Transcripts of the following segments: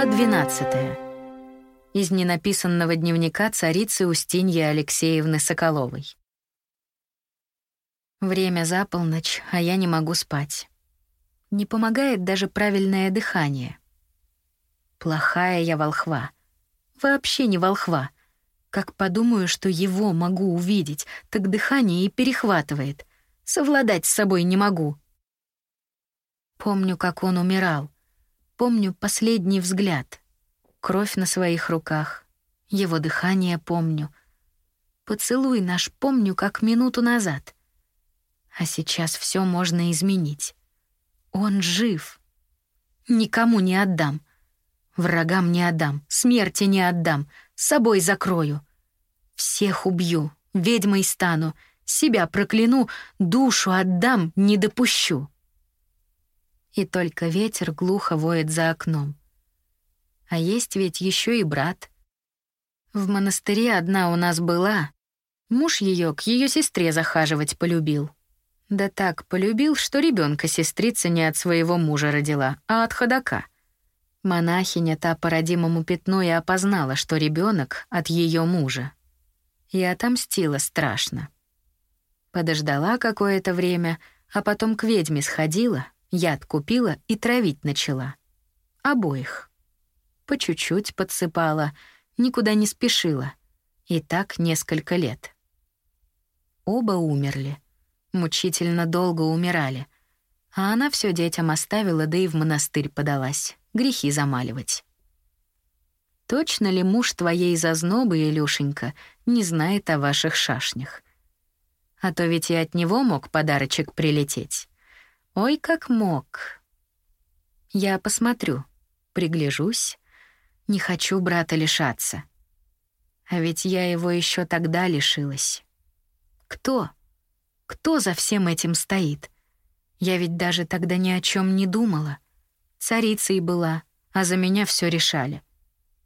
Глава 12. Из ненаписанного дневника царицы Устиньи Алексеевны Соколовой. Время за полночь, а я не могу спать. Не помогает даже правильное дыхание. Плохая я волхва. Вообще не волхва. Как подумаю, что его могу увидеть, так дыхание и перехватывает. Совладать с собой не могу. Помню, как он умирал. Помню последний взгляд. Кровь на своих руках. Его дыхание помню. Поцелуй наш помню, как минуту назад. А сейчас все можно изменить. Он жив. Никому не отдам. Врагам не отдам, смерти не отдам, с собой закрою. Всех убью, ведьмой стану, себя прокляну, душу отдам, не допущу и только ветер глухо воет за окном. А есть ведь еще и брат. В монастыре одна у нас была. Муж ее к ее сестре захаживать полюбил. Да так полюбил, что ребенка сестрица не от своего мужа родила, а от ходока. Монахиня та по родимому пятну и опознала, что ребенок от ее мужа. И отомстила страшно. Подождала какое-то время, а потом к ведьме сходила — Яд купила и травить начала. Обоих. По чуть-чуть подсыпала, никуда не спешила. И так несколько лет. Оба умерли. Мучительно долго умирали. А она все детям оставила, да и в монастырь подалась. Грехи замаливать. Точно ли муж твоей зазнобы, Илюшенька, не знает о ваших шашнях? А то ведь и от него мог подарочек прилететь. Ой, как мог. Я посмотрю, пригляжусь. Не хочу брата лишаться. А ведь я его еще тогда лишилась. Кто? Кто за всем этим стоит? Я ведь даже тогда ни о чем не думала. Царицей была, а за меня все решали.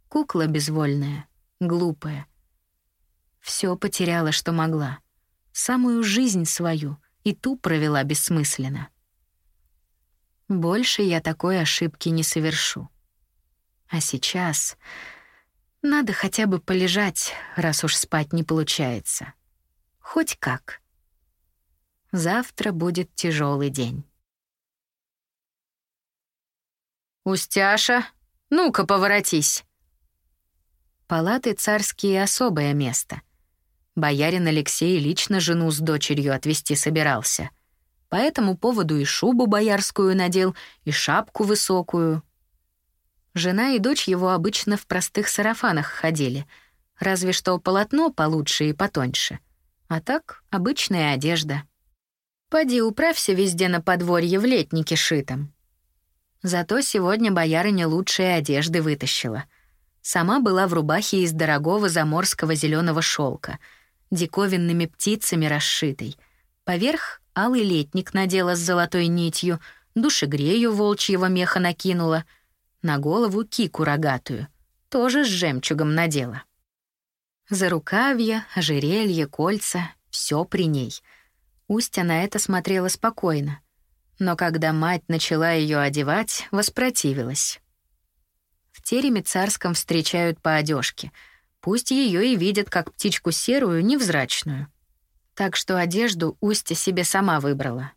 Кукла безвольная, глупая. Все потеряла, что могла. Самую жизнь свою и ту провела бессмысленно. Больше я такой ошибки не совершу. А сейчас надо хотя бы полежать, раз уж спать не получается. Хоть как. Завтра будет тяжелый день. «Устяша, ну-ка поворотись!» Палаты царские — особое место. Боярин Алексей лично жену с дочерью отвезти собирался — по этому поводу и шубу боярскую надел, и шапку высокую. Жена и дочь его обычно в простых сарафанах ходили, разве что полотно получше и потоньше. А так обычная одежда. Поди управься везде на подворье в летнике шитом. Зато сегодня боярыня лучшие одежды вытащила. Сама была в рубахе из дорогого заморского зеленого шелка, диковинными птицами расшитой. Поверх алый летник надела с золотой нитью, душегрею волчьего меха накинула, на голову кику рогатую, тоже с жемчугом надела. За рукавья, ожерелье, кольца — все при ней. Устья на это смотрела спокойно. Но когда мать начала ее одевать, воспротивилась. В тереме царском встречают по одежке. Пусть ее и видят как птичку серую, невзрачную так что одежду Устя себе сама выбрала.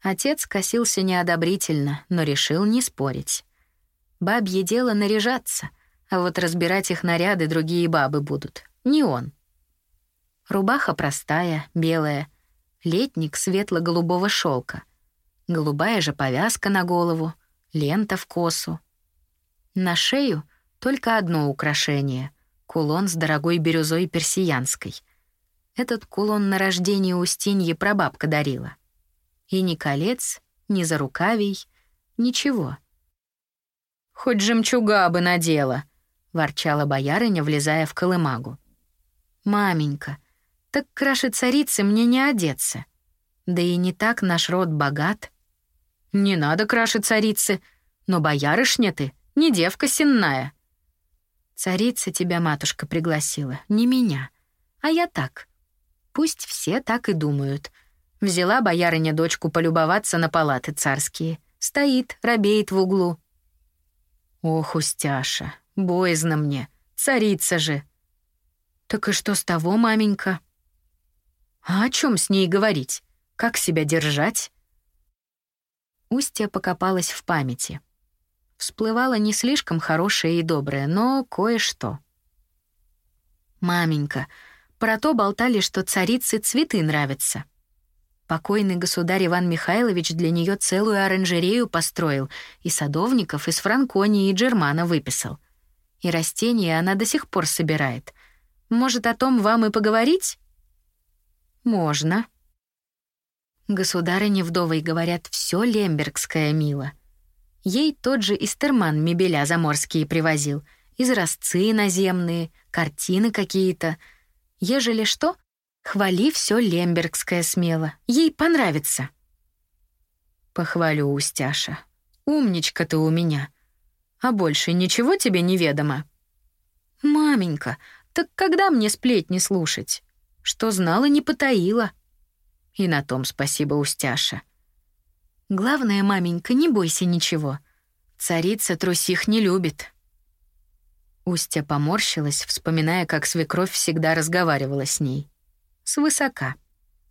Отец косился неодобрительно, но решил не спорить. Бабье дело наряжаться, а вот разбирать их наряды другие бабы будут, не он. Рубаха простая, белая, летник светло-голубого шелка, голубая же повязка на голову, лента в косу. На шею только одно украшение — кулон с дорогой бирюзой персиянской — этот кулон на рождение Устиньи прабабка дарила. И ни колец, ни зарукавий, ничего. «Хоть жемчуга бы надела», — ворчала боярыня, влезая в колымагу. «Маменька, так краше царицы мне не одеться. Да и не так наш род богат». «Не надо краше царицы, но боярышня ты, не девка сенная». «Царица тебя, матушка, пригласила, не меня, а я так, Пусть все так и думают. Взяла боярыня дочку полюбоваться на палаты царские. Стоит, робеет в углу. Ох, Устяша, боязно мне, царица же. Так и что с того, маменька? А о чем с ней говорить? Как себя держать? Устья покопалась в памяти. Всплывало не слишком хорошее и доброе, но кое-что. «Маменька, про то болтали, что царице цветы нравятся. Покойный государь Иван Михайлович для нее целую оранжерею построил, и садовников из Франконии и Джермана выписал. И растения она до сих пор собирает. Может, о том вам и поговорить? Можно. Государыне вдовой говорят, все лембергское мило. Ей тот же Истерман мебеля заморские привозил, изразцы наземные, картины какие-то. Ежели что, Хвали все лембергское смело. Ей понравится. Похвалю, Устяша. Умничка ты у меня. А больше ничего тебе неведомо? Маменька, так когда мне сплетни слушать? Что знала, не потаила. И на том спасибо, Устяша. Главное, маменька, не бойся ничего. Царица трусих не любит. Устя поморщилась, вспоминая, как свекровь всегда разговаривала с ней свысока,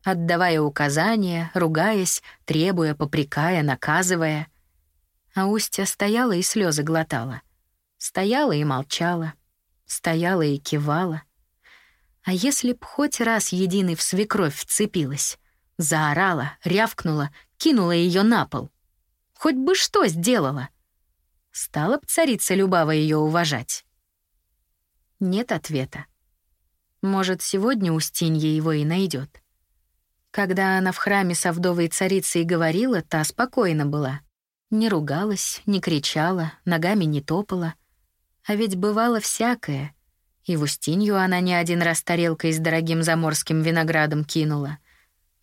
отдавая указания, ругаясь, требуя, попрекая, наказывая. А Устья стояла и слезы глотала. Стояла и молчала, стояла и кивала. А если б хоть раз единый в свекровь вцепилась, заорала, рявкнула, кинула ее на пол. Хоть бы что сделала. Стала б царица Любава ее уважать. Нет ответа. Может, сегодня Устинья его и найдет. Когда она в храме со вдовой царицей говорила, та спокойна была. Не ругалась, не кричала, ногами не топала. А ведь бывало всякое. И в Устинью она не один раз тарелкой с дорогим заморским виноградом кинула.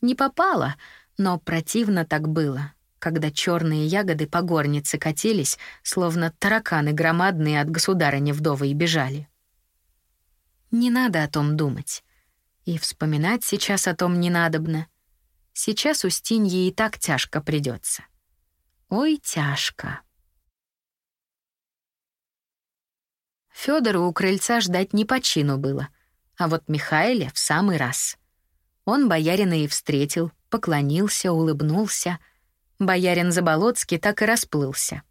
Не попала, но противно так было, когда черные ягоды по горнице катились, словно тараканы громадные от государыни вдовы и бежали. Не надо о том думать. И вспоминать сейчас о том не надобно. Сейчас Устинье и так тяжко придется. Ой, тяжко. Федору у крыльца ждать не по чину было, а вот Михаиле в самый раз. Он боярина и встретил, поклонился, улыбнулся. Боярин Заболоцкий так и расплылся.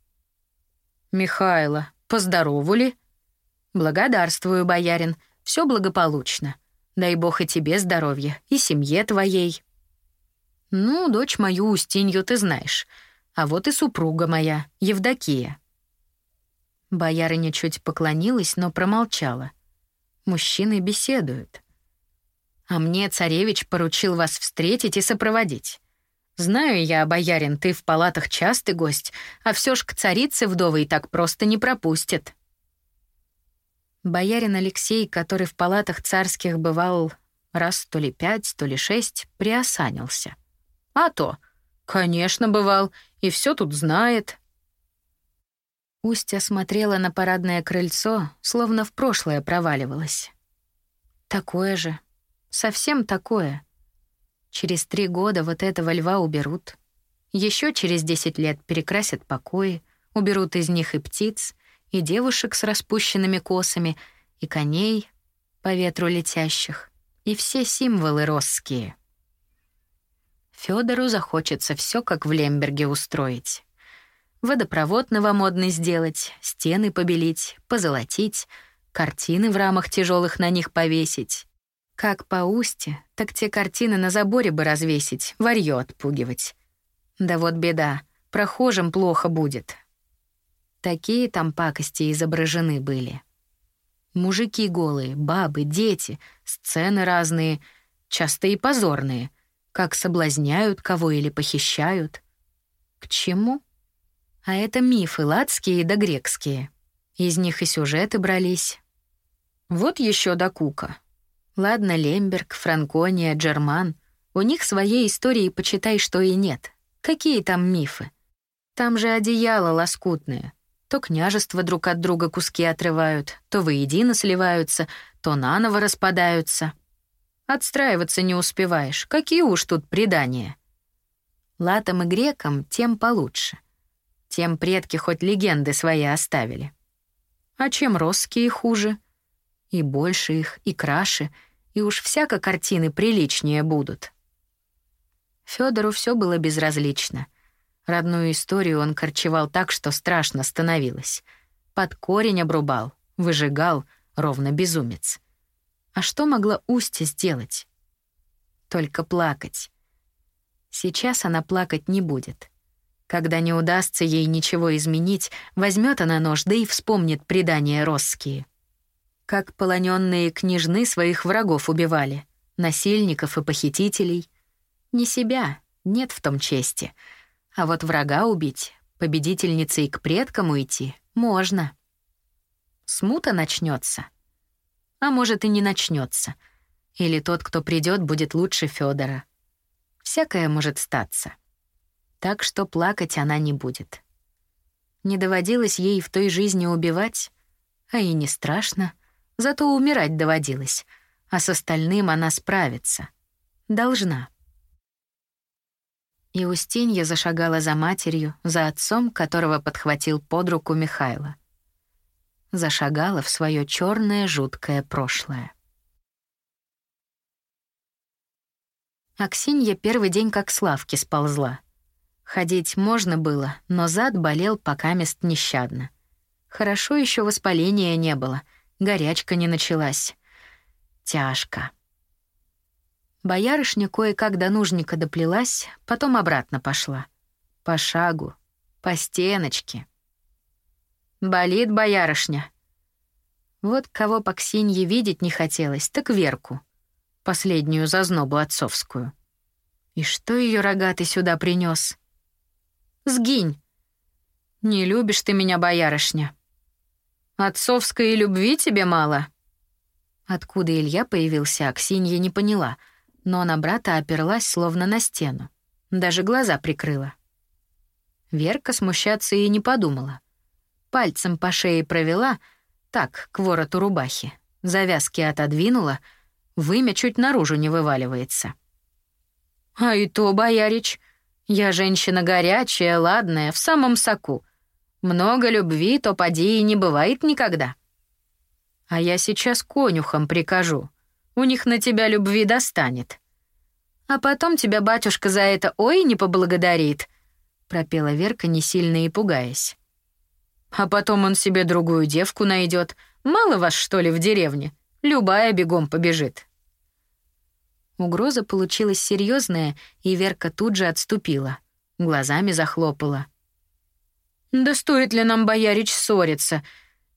«Михайло, поздоровали?» «Благодарствую, боярин», все благополучно. Дай бог и тебе здоровья, и семье твоей. Ну, дочь мою Устинью ты знаешь, а вот и супруга моя, Евдокия. Боярыня чуть поклонилась, но промолчала. Мужчины беседуют. А мне царевич поручил вас встретить и сопроводить. Знаю я, боярин, ты в палатах частый гость, а все ж к царице вдовой так просто не пропустят. Боярин Алексей, который в палатах царских бывал раз то ли пять, то ли шесть, приосанился. А то, конечно, бывал, и все тут знает. Устья смотрела на парадное крыльцо, словно в прошлое проваливалась. Такое же, совсем такое. Через три года вот этого льва уберут. Еще через десять лет перекрасят покои, уберут из них и птиц, и девушек с распущенными косами, и коней по ветру летящих, и все символы росские. Федору захочется все как в Лемберге устроить. Водопровод новомодный сделать, стены побелить, позолотить, картины в рамах тяжелых на них повесить. Как по устье, так те картины на заборе бы развесить, варьё отпугивать. Да вот беда, прохожим плохо будет, Такие там пакости изображены были. Мужики голые, бабы, дети, сцены разные, часто и позорные, как соблазняют кого или похищают. К чему? А это мифы ладские да грекские. Из них и сюжеты брались. Вот еще до Кука. Ладно, Лемберг, Франкония, Джерман. У них своей истории почитай, что и нет. Какие там мифы? Там же одеяло лоскутное. То княжества друг от друга куски отрывают, то воедино сливаются, то наново распадаются. Отстраиваться не успеваешь, какие уж тут предания. Латам и грекам тем получше. Тем предки хоть легенды свои оставили. А чем росские хуже? И больше их, и краше, и уж всяко картины приличнее будут. Федору все было безразлично. Родную историю он корчевал так, что страшно становилось. Под корень обрубал, выжигал, ровно безумец. А что могла Устья сделать? Только плакать. Сейчас она плакать не будет. Когда не удастся ей ничего изменить, возьмет она нож, да и вспомнит предания росские. Как полоненные княжны своих врагов убивали, насильников и похитителей. Не себя, нет в том чести. А вот врага убить, победительницей к предкам уйти можно. Смута начнется, А может и не начнется. Или тот, кто придет, будет лучше Федора. Всякое может статься так что плакать она не будет. Не доводилось ей в той жизни убивать, а и не страшно, зато умирать доводилось, а с остальным она справится. Должна. И Устинья зашагала за матерью, за отцом, которого подхватил под руку Михайло. Зашагала в свое черное жуткое прошлое. Аксинья первый день как Славки сползла — Ходить можно было, но зад болел пока мест нещадно. Хорошо еще воспаления не было, горячка не началась. Тяжко. Боярышня кое-как до нужника доплелась, потом обратно пошла. По шагу, по стеночке. Болит боярышня. Вот кого по Ксенье видеть не хотелось, так Верку. Последнюю зазнобу отцовскую. И что ее рогатый сюда принес? Сгинь. Не любишь ты меня, боярышня. Отцовской любви тебе мало. Откуда Илья появился, Аксинья не поняла, но на брата оперлась словно на стену. Даже глаза прикрыла. Верка смущаться и не подумала. Пальцем по шее провела, так, к вороту рубахи. Завязки отодвинула, вымя чуть наружу не вываливается. «А и то, боярич, я женщина горячая, ладная, в самом соку. Много любви, то поди и не бывает никогда. А я сейчас конюхам прикажу. У них на тебя любви достанет. А потом тебя батюшка за это ой не поблагодарит, пропела Верка, не сильно и пугаясь. А потом он себе другую девку найдет. Мало вас, что ли, в деревне? Любая бегом побежит. Угроза получилась серьезная, и Верка тут же отступила. Глазами захлопала. «Да стоит ли нам, боярич, ссориться?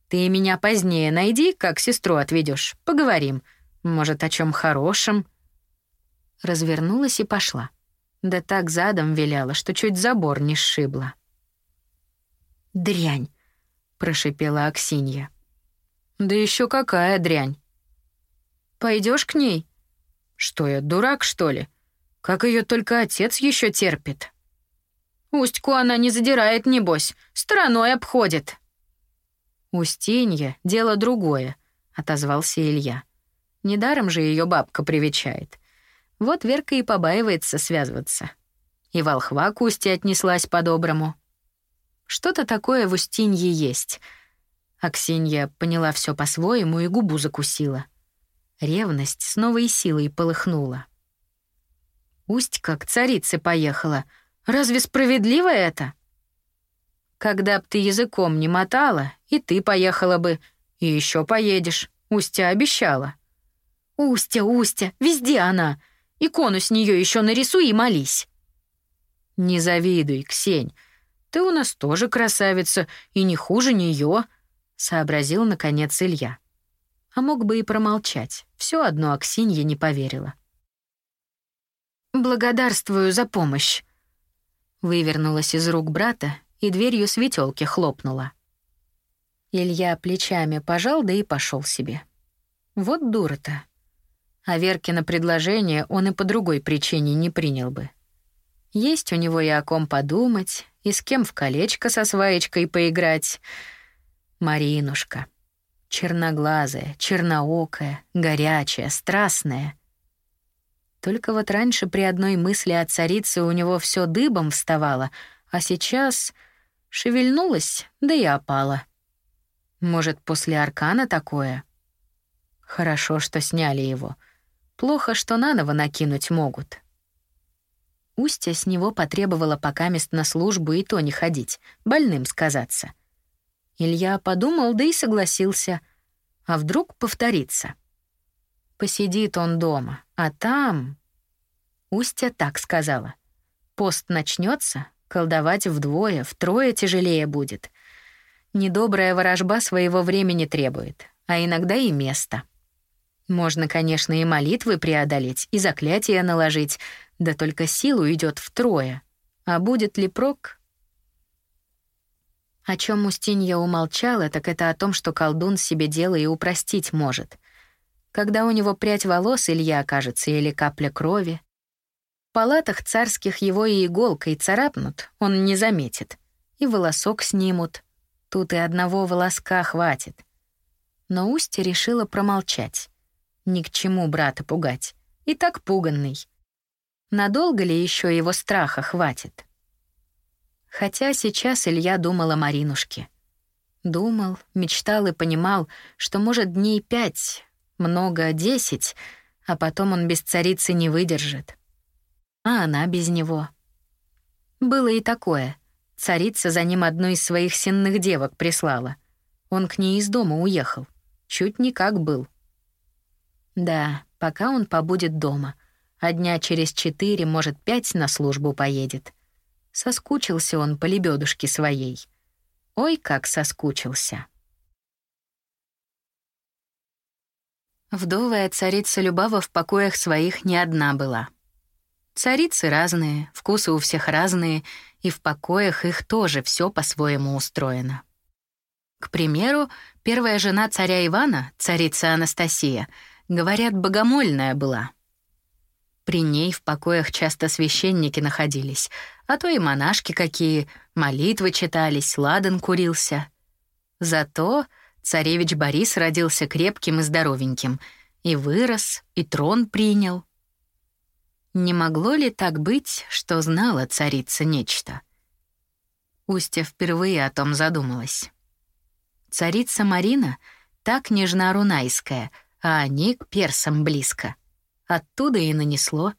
Ты меня позднее найди, как сестру отведешь. Поговорим. Может, о чем хорошем?» Развернулась и пошла. Да так задом виляла, что чуть забор не сшибла. «Дрянь!» — прошипела Аксинья. «Да еще какая дрянь!» Пойдешь к ней?» Что я, дурак, что ли? Как ее только отец еще терпит? Устьку она не задирает, небось, стороной обходит. Устинья — дело другое, — отозвался Илья. Недаром же ее бабка привечает. Вот Верка и побаивается связываться. И волхва к Усте отнеслась по-доброму. Что-то такое в Устинье есть. Аксинья поняла все по-своему и губу закусила. Ревность с новой силой полыхнула. Усть как царица поехала. Разве справедливо это? Когда б ты языком не мотала, и ты поехала бы, и еще поедешь. Устя обещала. Устя, Устя, везде она. Икону с нее еще нарисуй и молись. Не завидуй, Ксень. Ты у нас тоже красавица, и не хуже нее, сообразил наконец Илья а мог бы и промолчать. Все одно Аксинья не поверила. «Благодарствую за помощь», — вывернулась из рук брата и дверью светелки хлопнула. Илья плечами пожал, да и пошел себе. Вот дура-то. А Веркино предложение он и по другой причине не принял бы. Есть у него и о ком подумать, и с кем в колечко со сваечкой поиграть. Маринушка. Черноглазая, черноокая, горячая, страстная. Только вот раньше при одной мысли о царице у него все дыбом вставало, а сейчас Шевельнулась, да и опала. Может, после аркана такое? Хорошо, что сняли его. Плохо, что наново накинуть могут. Устья с него потребовала покамест на службу и то не ходить, больным сказаться. Илья подумал, да и согласился. А вдруг повторится? Посидит он дома, а там... Устья так сказала. Пост начнется, колдовать вдвое, втрое тяжелее будет. Недобрая ворожба своего времени требует, а иногда и места. Можно, конечно, и молитвы преодолеть, и заклятия наложить, да только силу идет втрое. А будет ли прок? О чем Устинья умолчала, так это о том, что колдун себе дело и упростить может. Когда у него прядь волос Илья окажется или капля крови. В палатах царских его и иголкой царапнут, он не заметит. И волосок снимут. Тут и одного волоска хватит. Но Устья решила промолчать. Ни к чему брата пугать. И так пуганный. Надолго ли еще его страха хватит? Хотя сейчас Илья думал о Маринушке. Думал, мечтал и понимал, что может дней пять, много десять, а потом он без царицы не выдержит. А она без него. Было и такое. Царица за ним одну из своих сенных девок прислала. Он к ней из дома уехал. Чуть не как был. Да, пока он побудет дома — а дня через четыре, может, пять на службу поедет. Соскучился он по лебедушке своей. Ой, как соскучился. Вдовая царица Любава в покоях своих не одна была. Царицы разные, вкусы у всех разные, и в покоях их тоже все по-своему устроено. К примеру, первая жена царя Ивана, царица Анастасия, говорят, богомольная была — при ней в покоях часто священники находились, а то и монашки какие, молитвы читались, ладан курился. Зато царевич Борис родился крепким и здоровеньким, и вырос, и трон принял. Не могло ли так быть, что знала царица нечто? Устья впервые о том задумалась. Царица Марина так нежна рунайская, а они к персам близко. Оттуда и нанесло.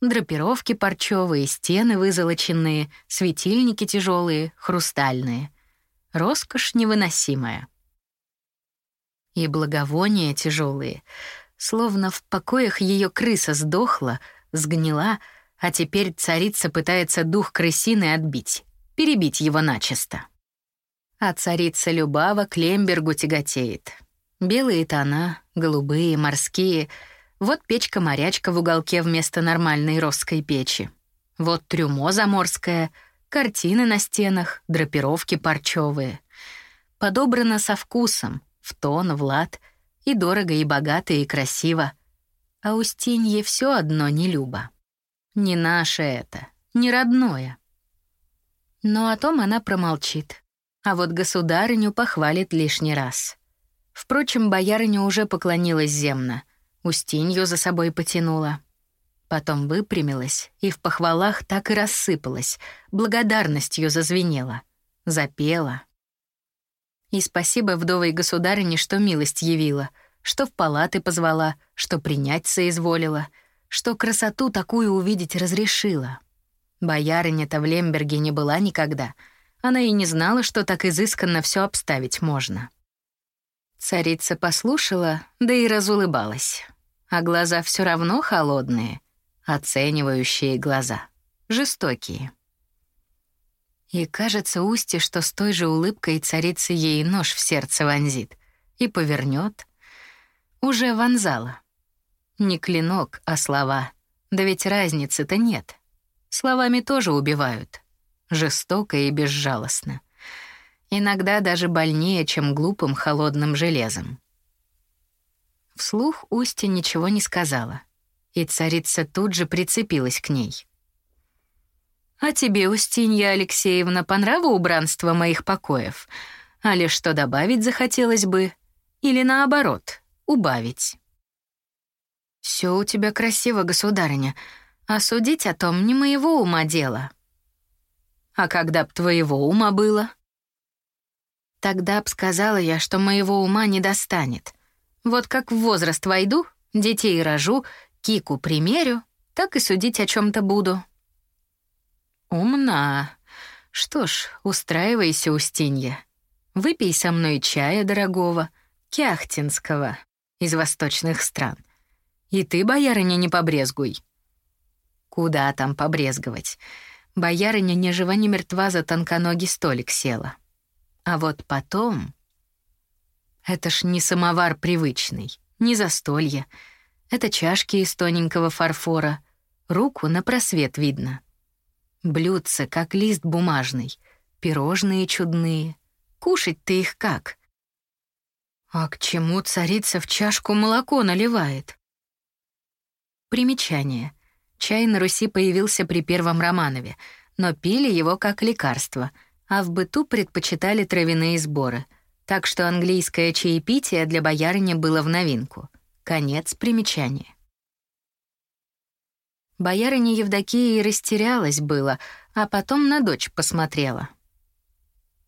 Драпировки парчевые, стены вызолоченные, светильники тяжелые, хрустальные. Роскошь невыносимая. И благовония тяжелые, словно в покоях ее крыса сдохла, сгнила, а теперь царица пытается дух крысины отбить, перебить его начисто. А царица Любава к Лембергу тяготеет. Белые тона, голубые, морские — вот печка-морячка в уголке вместо нормальной русской печи. Вот трюмо заморское, картины на стенах, драпировки парчевые. Подобрано со вкусом, в тон, в лад, и дорого, и богато, и красиво. А Устинье все одно не любо. Не наше это, не родное. Но о том она промолчит. А вот государыню похвалит лишний раз. Впрочем, боярыня уже поклонилась земно — Устинью за собой потянула. Потом выпрямилась и в похвалах так и рассыпалась, благодарностью зазвенела, запела. И спасибо вдовой государыне, что милость явила, что в палаты позвала, что принять соизволила, что красоту такую увидеть разрешила. Боярыня-то в Лемберге не была никогда. Она и не знала, что так изысканно все обставить можно. Царица послушала, да и разулыбалась а глаза все равно холодные, оценивающие глаза, жестокие. И кажется Усти, что с той же улыбкой царица ей нож в сердце вонзит и повернет. Уже вонзала. Не клинок, а слова. Да ведь разницы-то нет. Словами тоже убивают. Жестоко и безжалостно. Иногда даже больнее, чем глупым холодным железом. Вслух Устья ничего не сказала, и царица тут же прицепилась к ней. «А тебе, Устинья Алексеевна, по нраву убранство моих покоев? А ли что добавить захотелось бы? Или наоборот, убавить?» «Все у тебя красиво, государыня, а судить о том не моего ума дело». А когда б твоего ума было? Тогда б сказала я, что моего ума не достанет. Вот как в возраст войду, детей рожу, кику примерю, так и судить о чем то буду. Умна. Что ж, устраивайся, Устинья. Выпей со мной чая дорогого, кяхтинского, из восточных стран. И ты, боярыня, не побрезгуй. Куда там побрезговать? Боярыня ни жива, мертва за тонконогий столик села. А вот потом... Это ж не самовар привычный, не застолье. Это чашки из тоненького фарфора. Руку на просвет видно. Блюдце, как лист бумажный. Пирожные чудные. Кушать ты их как? А к чему царица в чашку молоко наливает? Примечание. Чай на Руси появился при первом Романове, но пили его как лекарство, а в быту предпочитали травяные сборы, так что английское чаепитие для боярыни было в новинку. Конец примечания. Боярыня Евдокия растерялась было, а потом на дочь посмотрела.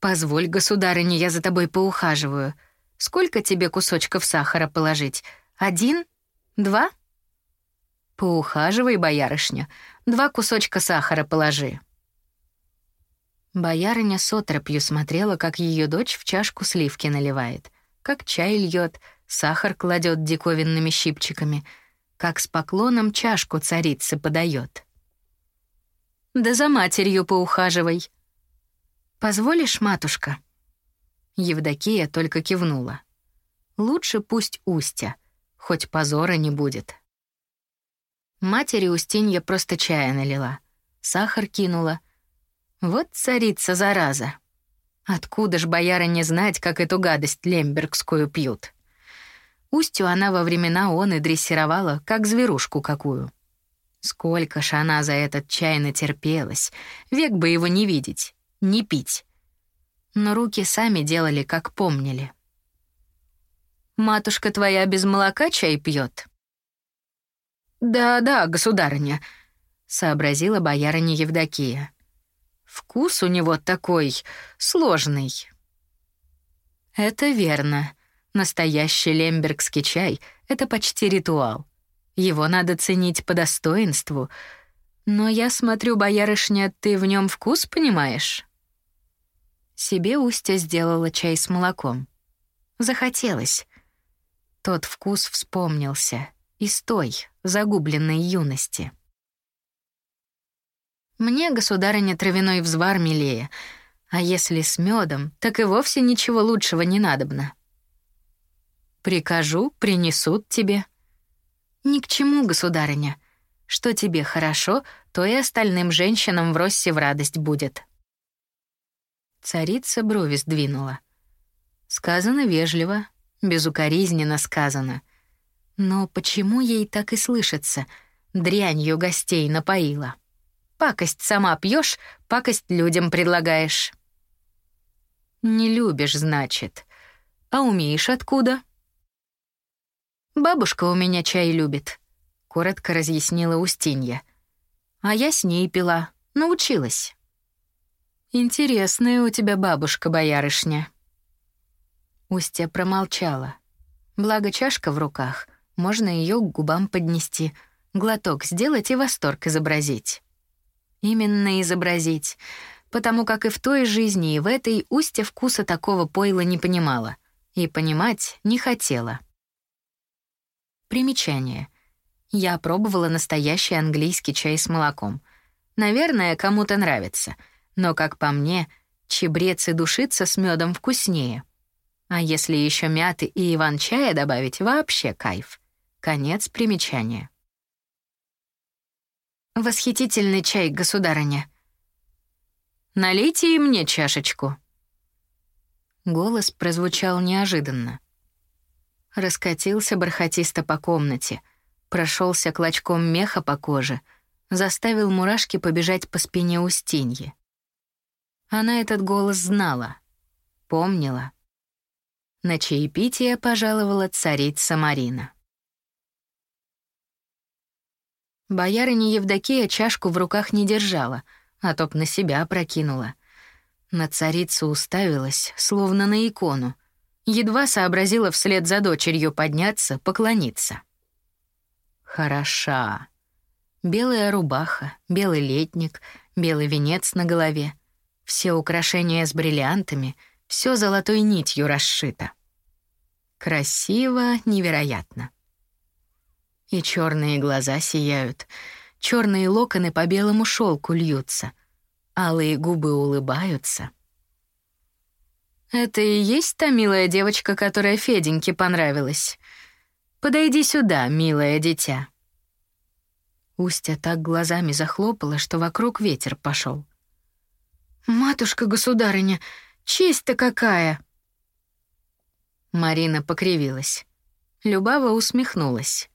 «Позволь, государыня, я за тобой поухаживаю. Сколько тебе кусочков сахара положить? Один? Два?» Поухаживай, боярышня, два кусочка сахара положи. Боярыня с отропью смотрела, как ее дочь в чашку сливки наливает, как чай льет, сахар кладет диковинными щипчиками, как с поклоном чашку царицы подает. Да за матерью поухаживай. Позволишь, матушка? Евдокия только кивнула. Лучше пусть Устя, хоть позора не будет. Матери Устинья просто чая налила, сахар кинула. Вот царица зараза. Откуда ж бояра не знать, как эту гадость лембергскую пьют? Устью она во времена он и дрессировала, как зверушку какую. Сколько ж она за этот чай натерпелась, век бы его не видеть, не пить. Но руки сами делали, как помнили. «Матушка твоя без молока чай пьет? «Да-да, государыня», — сообразила боярыня Евдокия. «Вкус у него такой сложный». «Это верно. Настоящий лембергский чай — это почти ритуал. Его надо ценить по достоинству. Но я смотрю, боярышня, ты в нем вкус понимаешь?» Себе Устя сделала чай с молоком. Захотелось. Тот вкус вспомнился из той, загубленной юности. Мне, государыня, травяной взвар милее, а если с медом, так и вовсе ничего лучшего не надобно. Прикажу, принесут тебе. Ни к чему, государыня. Что тебе хорошо, то и остальным женщинам в Россе в радость будет. Царица брови сдвинула. Сказано вежливо, безукоризненно сказано — но почему ей так и слышится? Дрянью гостей напоила. Пакость сама пьешь, пакость людям предлагаешь. Не любишь, значит. А умеешь откуда? Бабушка у меня чай любит, коротко разъяснила Устинья. А я с ней пила, научилась. Интересная у тебя бабушка, боярышня. Устья промолчала. Благо чашка в руках, можно ее к губам поднести, глоток сделать и восторг изобразить. Именно изобразить, потому как и в той жизни, и в этой Устья вкуса такого пойла не понимала и понимать не хотела. Примечание. Я пробовала настоящий английский чай с молоком. Наверное, кому-то нравится, но, как по мне, чебрец и душица с медом вкуснее. А если еще мяты и иван-чая добавить, вообще кайф. Конец примечания. Восхитительный чай, государыня. Налейте и мне чашечку. Голос прозвучал неожиданно. Раскатился бархатисто по комнате, прошелся клочком меха по коже, заставил мурашки побежать по спине Устиньи. Она этот голос знала, помнила. На чаепитие пожаловала царица Марина. Боярыня Евдокия чашку в руках не держала, а то б на себя прокинула. На царицу уставилась, словно на икону. Едва сообразила вслед за дочерью подняться, поклониться. Хороша. Белая рубаха, белый летник, белый венец на голове. Все украшения с бриллиантами, все золотой нитью расшито. Красиво, невероятно. И черные глаза сияют, черные локоны по белому шелку льются, алые губы улыбаются. Это и есть та милая девочка, которая Феденьке понравилась. Подойди сюда, милое дитя. Устя так глазами захлопала, что вокруг ветер пошел. Матушка-государыня, честь-то какая! Марина покривилась. Любава усмехнулась.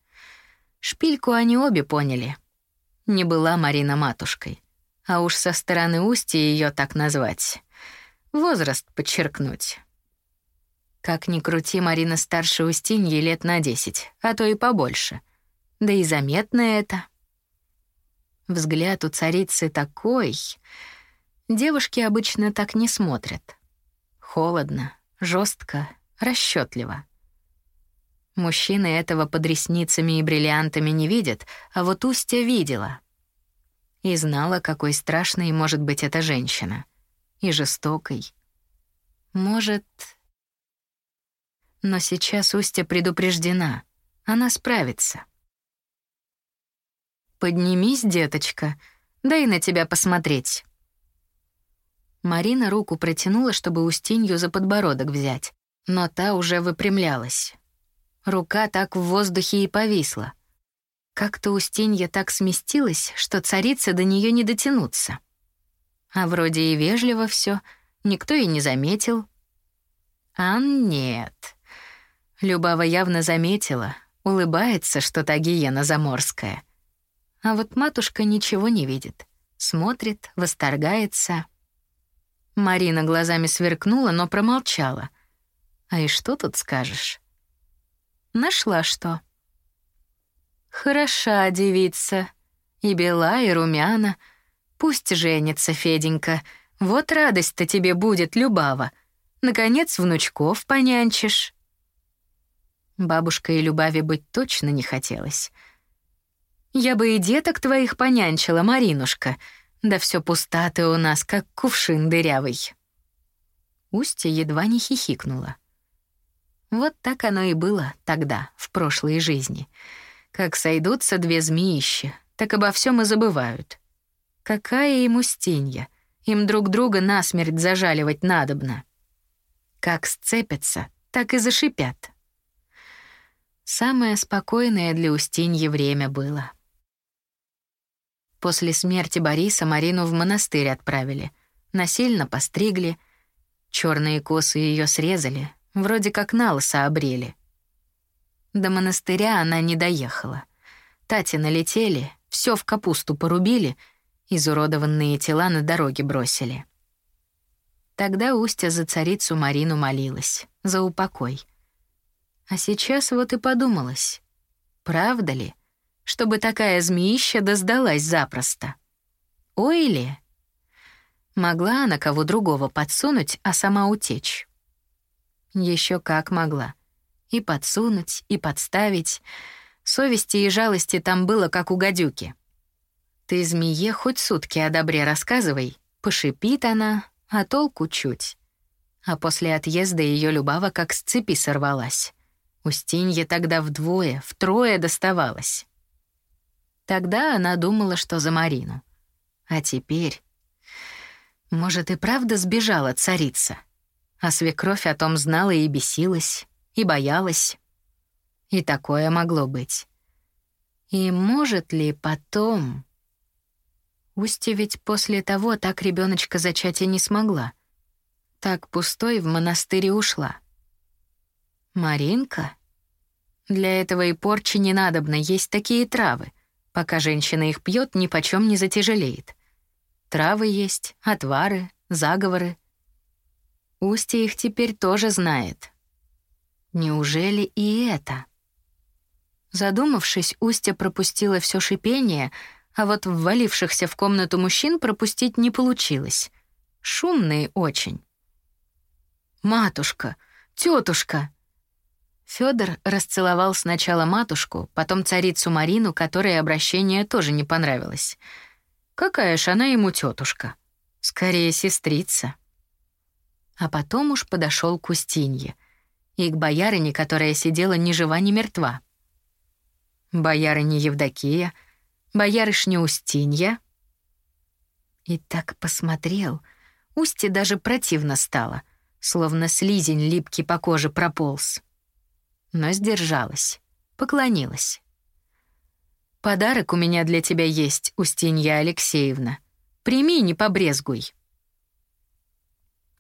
Шпильку они обе поняли. Не была Марина матушкой. А уж со стороны Усти ее так назвать. Возраст подчеркнуть. Как ни крути, Марина старше Устиньи лет на десять, а то и побольше. Да и заметно это. Взгляд у царицы такой... Девушки обычно так не смотрят. Холодно, жестко, расчетливо. Мужчины этого под ресницами и бриллиантами не видят, а вот Устя видела. И знала, какой страшной может быть эта женщина. И жестокой. Может... Но сейчас Устя предупреждена. Она справится. «Поднимись, деточка, дай на тебя посмотреть». Марина руку протянула, чтобы Устинью за подбородок взять но та уже выпрямлялась. Рука так в воздухе и повисла. Как-то Устинья так сместилась, что царица до нее не дотянуться. А вроде и вежливо все, никто и не заметил. А нет. Любава явно заметила, улыбается что-то гиена заморская. А вот матушка ничего не видит. Смотрит, восторгается. Марина глазами сверкнула, но промолчала — а и что тут скажешь? Нашла что? Хороша девица. И бела, и румяна. Пусть женится, Феденька. Вот радость-то тебе будет, Любава. Наконец внучков понянчишь. Бабушка и Любави быть точно не хотелось. Я бы и деток твоих понянчила, Маринушка. Да все пуста ты у нас, как кувшин дырявый. Устья едва не хихикнула. Вот так оно и было тогда, в прошлой жизни. Как сойдутся две змеища, так обо всем и забывают. Какая ему стенья, им друг друга насмерть зажаливать надобно. Как сцепятся, так и зашипят. Самое спокойное для Устиньи время было. После смерти Бориса Марину в монастырь отправили, насильно постригли, черные косы ее срезали, Вроде как на обрели. До монастыря она не доехала. Тати налетели, все в капусту порубили, изуродованные тела на дороге бросили. Тогда Устя за царицу Марину молилась, за упокой. А сейчас вот и подумалось, правда ли, чтобы такая змеища доздалась запросто? Ой ли? Могла она кого другого подсунуть, а сама утечь. Еще как могла. И подсунуть, и подставить. Совести и жалости там было, как у гадюки. Ты змее хоть сутки о добре рассказывай, пошипит она, а толку чуть. А после отъезда ее Любава как с цепи сорвалась. Устинье тогда вдвое, втрое доставалось. Тогда она думала, что за Марину. А теперь... Может, и правда сбежала царица? А свекровь о том знала и бесилась, и боялась. И такое могло быть. И может ли потом... Устья ведь после того так ребеночка зачать и не смогла. Так пустой в монастыре ушла. Маринка? Для этого и порчи не надобно, есть такие травы. Пока женщина их пьет, ни почем не затяжелеет. Травы есть, отвары, заговоры — Устья их теперь тоже знает. Неужели и это? Задумавшись, Устья пропустила все шипение, а вот ввалившихся в комнату мужчин пропустить не получилось. Шумные очень. «Матушка! тетушка! Федор расцеловал сначала матушку, потом царицу Марину, которой обращение тоже не понравилось. Какая ж она ему тетушка? Скорее, сестрица. А потом уж подошел к Устинье и к боярине, которая сидела ни жива, ни мертва. Боярыня Евдокия, боярышня Устинья. И так посмотрел, Усте даже противно стало, словно слизень липкий по коже прополз но сдержалась, поклонилась. «Подарок у меня для тебя есть, Устинья Алексеевна. Прими, не побрезгуй».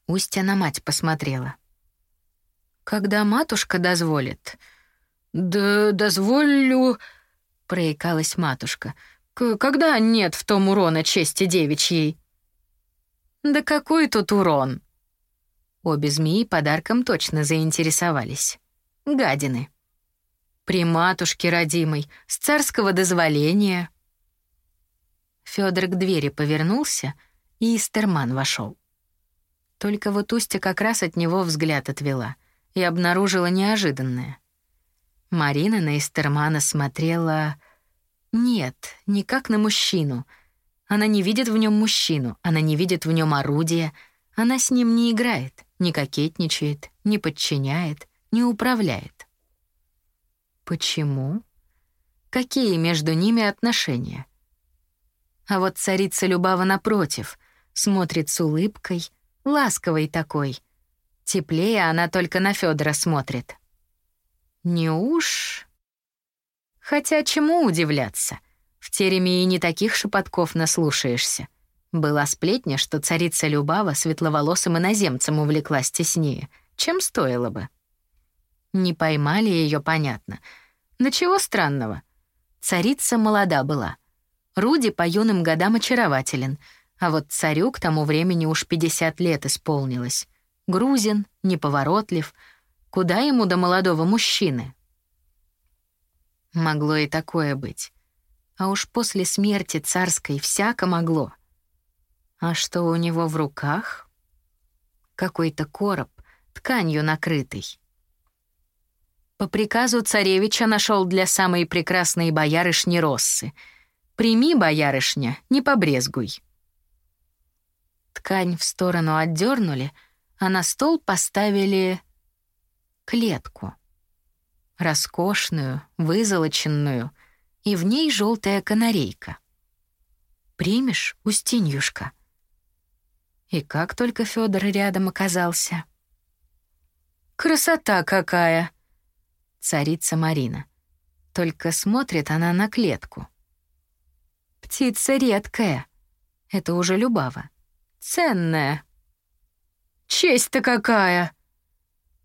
Устья на мать посмотрела. «Когда матушка дозволит?» «Да дозволю...» — проикалась матушка. «Когда нет в том урона чести девичьей?» «Да какой тут урон?» Обе змеи подарком точно заинтересовались. Гадины. При матушке родимой, с царского дозволения. Федор к двери повернулся, и Истерман вошел. Только вот Устя как раз от него взгляд отвела и обнаружила неожиданное. Марина на Истермана смотрела... Нет, не как на мужчину. Она не видит в нем мужчину, она не видит в нем орудия, она с ним не играет, не кокетничает, не подчиняет не управляет. Почему? Какие между ними отношения? А вот царица Любава напротив, смотрит с улыбкой, ласковой такой. Теплее она только на Федора смотрит. Не уж... Хотя чему удивляться? В тереме и не таких шепотков наслушаешься. Была сплетня, что царица Любава светловолосым иноземцем увлеклась теснее, чем стоило бы. Не поймали ее, понятно. Но чего странного? Царица молода была. Руди по юным годам очарователен, а вот царю к тому времени уж 50 лет исполнилось. Грузин, неповоротлив. Куда ему до молодого мужчины? Могло и такое быть. А уж после смерти царской всяко могло. А что у него в руках? Какой-то короб, тканью накрытый. По приказу царевича нашел для самой прекрасной боярышни Россы. Прими, боярышня, не побрезгуй. Ткань в сторону отдернули, а на стол поставили клетку. Роскошную, вызолоченную, и в ней желтая канарейка. Примешь, Устиньюшка? И как только Федор рядом оказался. Красота какая! царица Марина. Только смотрит она на клетку. Птица редкая. Это уже Любава. Ценная. Честь-то какая!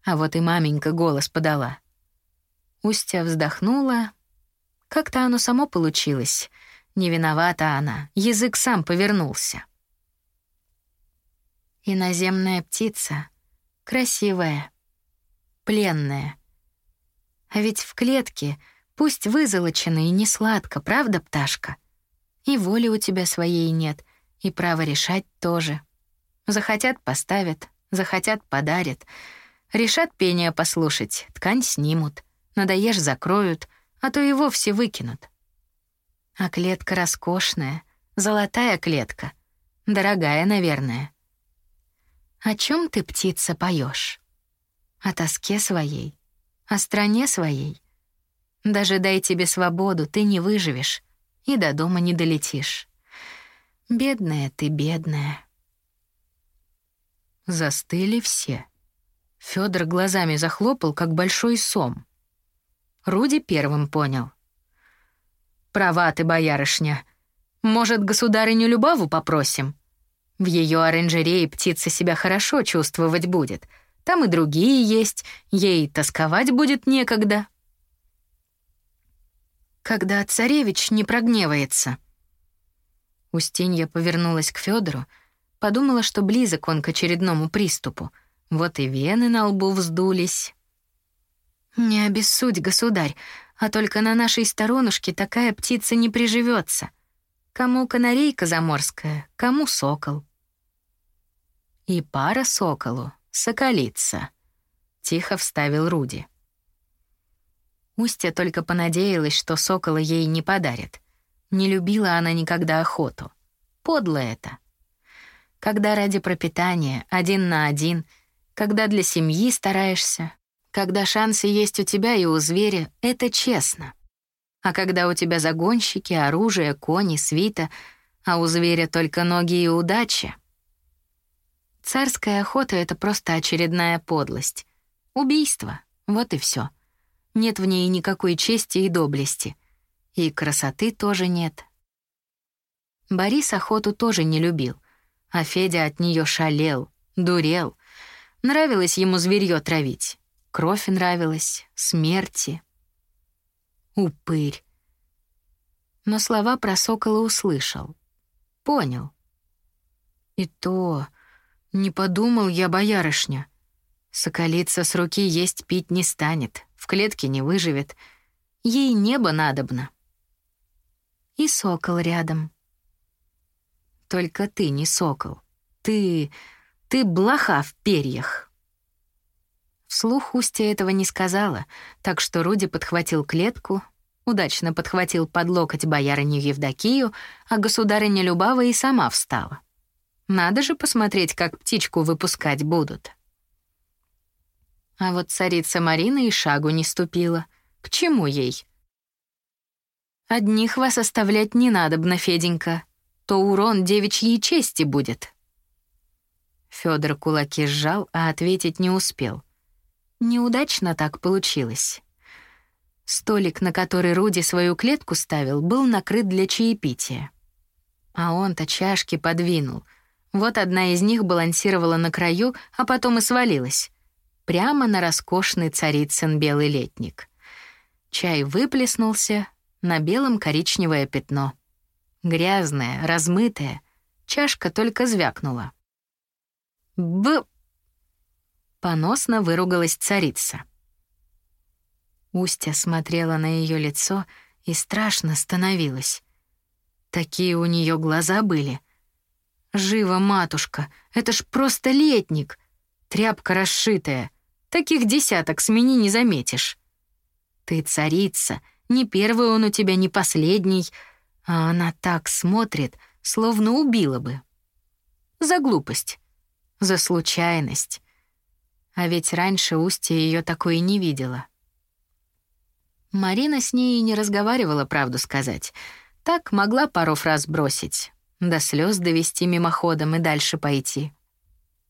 А вот и маменька голос подала. Устя вздохнула. Как-то оно само получилось. Не виновата она, язык сам повернулся. Иноземная птица, красивая, пленная — а ведь в клетке, пусть вызолочено и не сладко, правда, пташка? И воли у тебя своей нет, и права решать тоже. Захотят — поставят, захотят — подарят. Решат пение послушать, ткань снимут, надоешь — закроют, а то и вовсе выкинут. А клетка роскошная, золотая клетка, дорогая, наверное. О чем ты, птица, поешь? О тоске своей, о стране своей. Даже дай тебе свободу, ты не выживешь и до дома не долетишь. Бедная ты, бедная. Застыли все. Федор глазами захлопал, как большой сом. Руди первым понял. «Права ты, боярышня. Может, государыню Любаву попросим? В ее оранжерее птица себя хорошо чувствовать будет — там и другие есть, ей тосковать будет некогда. Когда царевич не прогневается. Устинья повернулась к Федору, подумала, что близок он к очередному приступу. Вот и вены на лбу вздулись. «Не обессудь, государь, а только на нашей сторонушке такая птица не приживется. Кому канарейка заморская, кому сокол. И пара соколу, соколица, тихо вставил Руди. Устья только понадеялась, что сокола ей не подарят. Не любила она никогда охоту. Подло это. Когда ради пропитания, один на один, когда для семьи стараешься, когда шансы есть у тебя и у зверя, это честно. А когда у тебя загонщики, оружие, кони, свита, а у зверя только ноги и удача. Царская охота — это просто очередная подлость. Убийство. Вот и все. Нет в ней никакой чести и доблести. И красоты тоже нет. Борис охоту тоже не любил, а Федя от нее шалел, дурел. Нравилось ему зверье травить. Кровь нравилась, смерти. Упырь. Но слова про сокола услышал. Понял. И то... Не подумал я, боярышня. Соколица с руки есть пить не станет, в клетке не выживет. Ей небо надобно. И сокол рядом. Только ты не сокол. Ты... ты блоха в перьях. Вслух Устья этого не сказала, так что Руди подхватил клетку, удачно подхватил под локоть боярыню Евдокию, а государыня Любава и сама встала. Надо же посмотреть, как птичку выпускать будут. А вот царица Марина и шагу не ступила. К чему ей? Одних вас оставлять не надобно, Феденька. То урон девичьей чести будет. Федор кулаки сжал, а ответить не успел. Неудачно так получилось. Столик, на который Руди свою клетку ставил, был накрыт для чаепития. А он-то чашки подвинул. Вот одна из них балансировала на краю, а потом и свалилась прямо на роскошный царицын белый летник. Чай выплеснулся, на белом коричневое пятно. Грязное, размытое, чашка только звякнула. «Б...» Поносно выругалась царица. Устья смотрела на ее лицо и страшно становилось. Такие у нее глаза были. «Живо, матушка, это ж просто летник!» Тряпка расшитая. Таких десяток смени не заметишь. Ты царица, не первый он у тебя, не последний, а она так смотрит, словно убила бы. За глупость, за случайность. А ведь раньше Устья ее такой и не видела. Марина с ней не разговаривала, правду сказать. Так могла пару фраз бросить, до слез довести мимоходом и дальше пойти.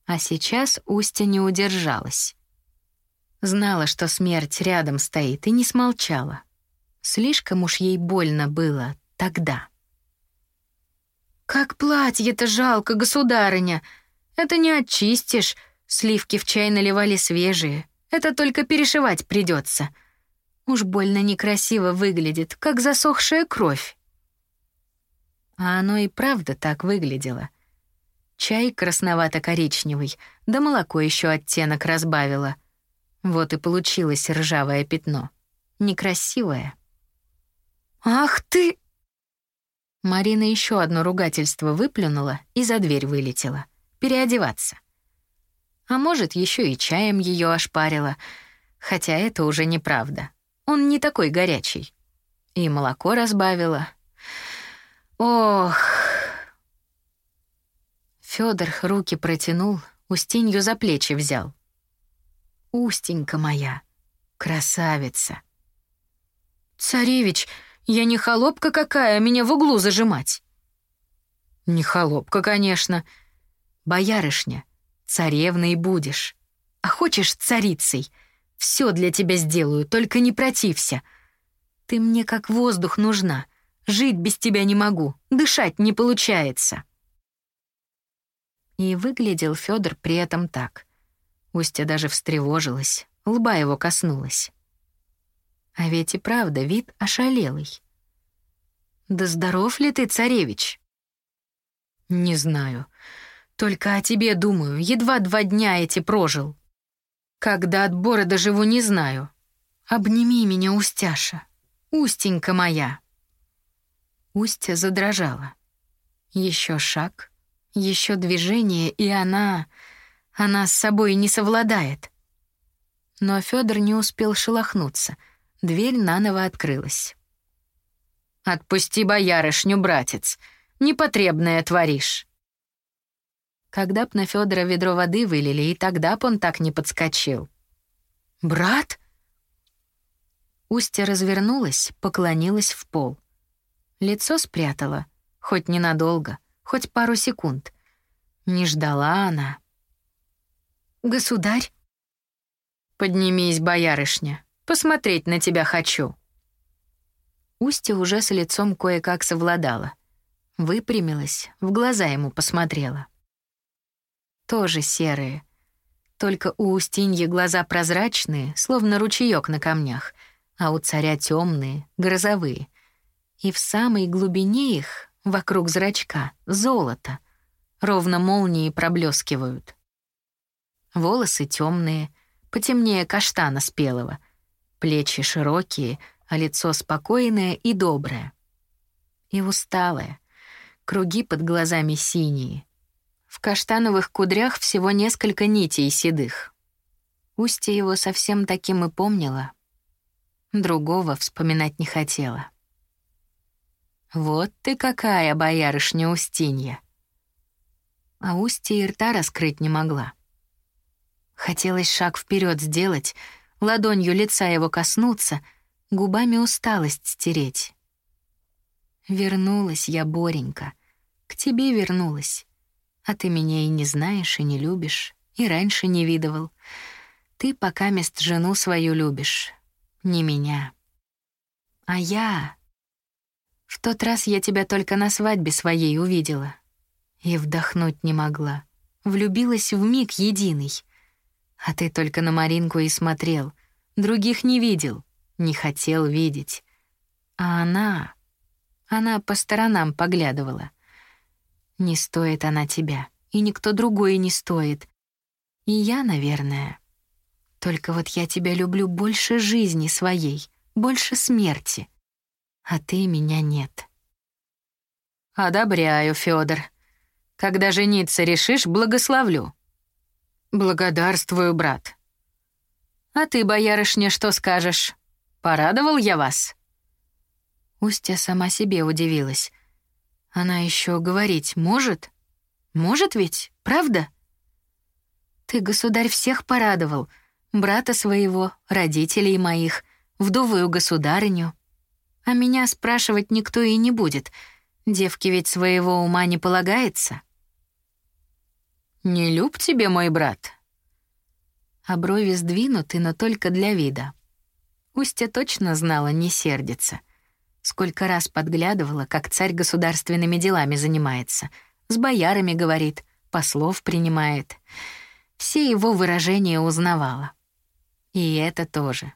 А сейчас Устя не удержалась. Знала, что смерть рядом стоит, и не смолчала. Слишком уж ей больно было тогда. «Как платье-то жалко, государыня! Это не очистишь. Сливки в чай наливали свежие. Это только перешивать придется. Уж больно некрасиво выглядит, как засохшая кровь». А оно и правда так выглядело. Чай красновато-коричневый, да молоко еще оттенок разбавило. Вот и получилось ржавое пятно. Некрасивое. «Ах ты!» Марина еще одно ругательство выплюнула и за дверь вылетела. Переодеваться. А может, еще и чаем ее ошпарила. Хотя это уже неправда. Он не такой горячий. И молоко разбавила. Ох... Федор руки протянул, Устинью за плечи взял. Устенька моя, красавица. Царевич, я не холопка какая, меня в углу зажимать. Не холопка, конечно. Боярышня, царевной будешь. А хочешь царицей? Все для тебя сделаю, только не протився. Ты мне как воздух нужна. Жить без тебя не могу, дышать не получается. И выглядел Федор при этом так. Устья даже встревожилась, лба его коснулась. А ведь и правда вид ошалелый. «Да здоров ли ты, царевич?» «Не знаю. Только о тебе думаю. Едва два дня эти прожил. Когда от бора доживу, не знаю. Обними меня, Устяша. Устенька моя». Устья задрожала. Еще шаг, еще движение, и она... Она с собой не совладает. Но Федор не успел шелохнуться. Дверь наново открылась. «Отпусти боярышню, братец. Непотребное творишь». Когда б на Федора ведро воды вылили, и тогда б он так не подскочил. «Брат?» Устья развернулась, поклонилась в пол. Лицо спрятала, хоть ненадолго, хоть пару секунд. Не ждала она. «Государь?» «Поднимись, боярышня, посмотреть на тебя хочу». Устья уже с лицом кое-как совладала. Выпрямилась, в глаза ему посмотрела. Тоже серые. Только у Устиньи глаза прозрачные, словно ручеёк на камнях, а у царя темные, грозовые. И в самой глубине их, вокруг зрачка, золото. Ровно молнии проблескивают. Волосы темные, потемнее каштана спелого. Плечи широкие, а лицо спокойное и доброе. И усталое. Круги под глазами синие. В каштановых кудрях всего несколько нитей седых. Устье его совсем таким и помнила. Другого вспоминать не хотела. «Вот ты какая, боярышня Устинья!» А Устья и рта раскрыть не могла. Хотелось шаг вперед сделать, ладонью лица его коснуться, губами усталость стереть. Вернулась я, Боренька, к тебе вернулась. А ты меня и не знаешь, и не любишь, и раньше не видывал. Ты пока мест жену свою любишь, не меня. А я... В тот раз я тебя только на свадьбе своей увидела. И вдохнуть не могла. Влюбилась в миг единый — а ты только на Маринку и смотрел. Других не видел, не хотел видеть. А она... Она по сторонам поглядывала. Не стоит она тебя, и никто другой не стоит. И я, наверное. Только вот я тебя люблю больше жизни своей, больше смерти. А ты меня нет. Одобряю, Федор. Когда жениться решишь, благословлю. «Благодарствую, брат». «А ты, боярышня, что скажешь? Порадовал я вас?» Устья сама себе удивилась. Она еще говорить может? Может ведь, правда? Ты, государь, всех порадовал. Брата своего, родителей моих, вдовую государыню. А меня спрашивать никто и не будет. Девке ведь своего ума не полагается. «Не люб тебе мой брат?» А брови сдвинуты, но только для вида. Устья точно знала, не сердится. Сколько раз подглядывала, как царь государственными делами занимается. С боярами говорит, послов принимает. Все его выражения узнавала. И это тоже.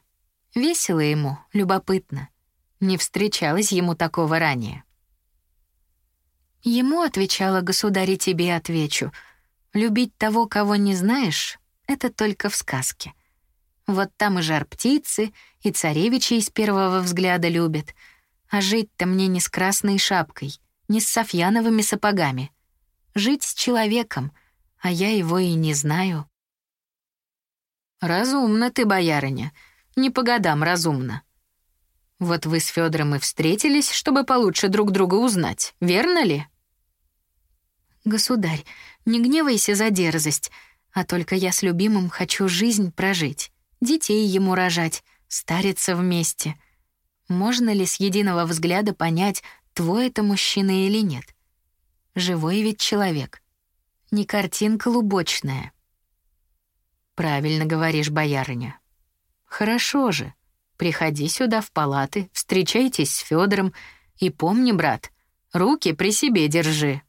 Весело ему, любопытно. Не встречалось ему такого ранее. Ему отвечала государь, тебе отвечу — Любить того, кого не знаешь, это только в сказке. Вот там и жар птицы, и царевичи из первого взгляда любят. А жить-то мне не с красной шапкой, не с софьяновыми сапогами. Жить с человеком, а я его и не знаю. Разумно ты, боярыня, не по годам разумно. Вот вы с Федором и встретились, чтобы получше друг друга узнать, верно ли? Государь, не гневайся за дерзость, а только я с любимым хочу жизнь прожить, детей ему рожать, стариться вместе. Можно ли с единого взгляда понять, твой это мужчина или нет? Живой ведь человек. Не картинка лубочная. Правильно говоришь, боярыня. Хорошо же. Приходи сюда в палаты, встречайтесь с Федором и помни, брат, руки при себе держи.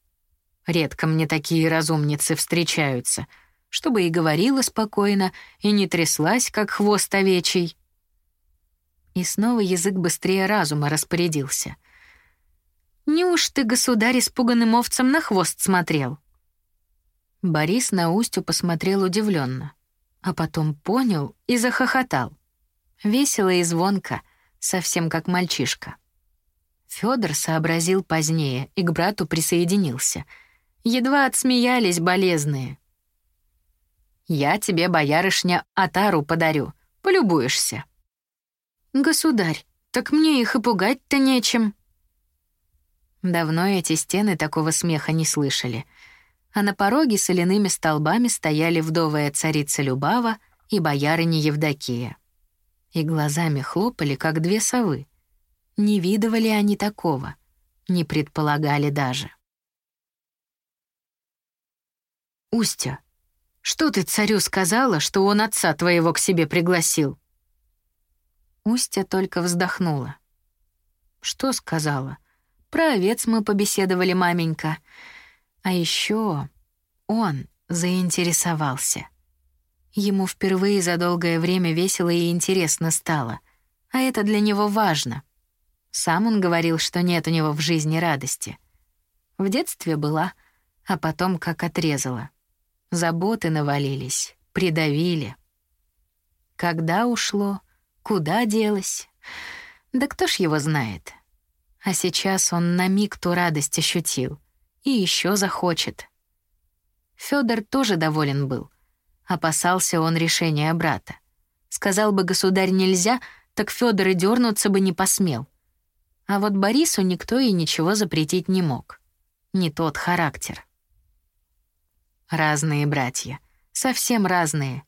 Редко мне такие разумницы встречаются, чтобы и говорила спокойно, и не тряслась, как хвост овечий. И снова язык быстрее разума распорядился. «Неуж ты, государь, испуганным овцам на хвост смотрел?» Борис на Устю посмотрел удивленно, а потом понял и захохотал. Весело и звонко, совсем как мальчишка. Федор сообразил позднее и к брату присоединился. Едва отсмеялись болезные. «Я тебе, боярышня, Атару подарю. Полюбуешься». «Государь, так мне их и пугать-то нечем». Давно эти стены такого смеха не слышали. А на пороге соляными столбами стояли вдовая царица Любава и боярыня Евдокия. И глазами хлопали, как две совы. Не видывали они такого, не предполагали даже. «Устя, что ты царю сказала, что он отца твоего к себе пригласил?» Устя только вздохнула. «Что сказала?» Про овец мы побеседовали, маменька. А еще он заинтересовался. Ему впервые за долгое время весело и интересно стало, а это для него важно. Сам он говорил, что нет у него в жизни радости. В детстве была, а потом как отрезала. Заботы навалились, придавили. Когда ушло, куда делось? Да кто ж его знает? А сейчас он на миг ту радость ощутил. И еще захочет. Федор тоже доволен был. Опасался он решения брата. Сказал бы государь нельзя, так Федор и дернуться бы не посмел. А вот Борису никто и ничего запретить не мог. Не тот характер. Разные братья. Совсем разные.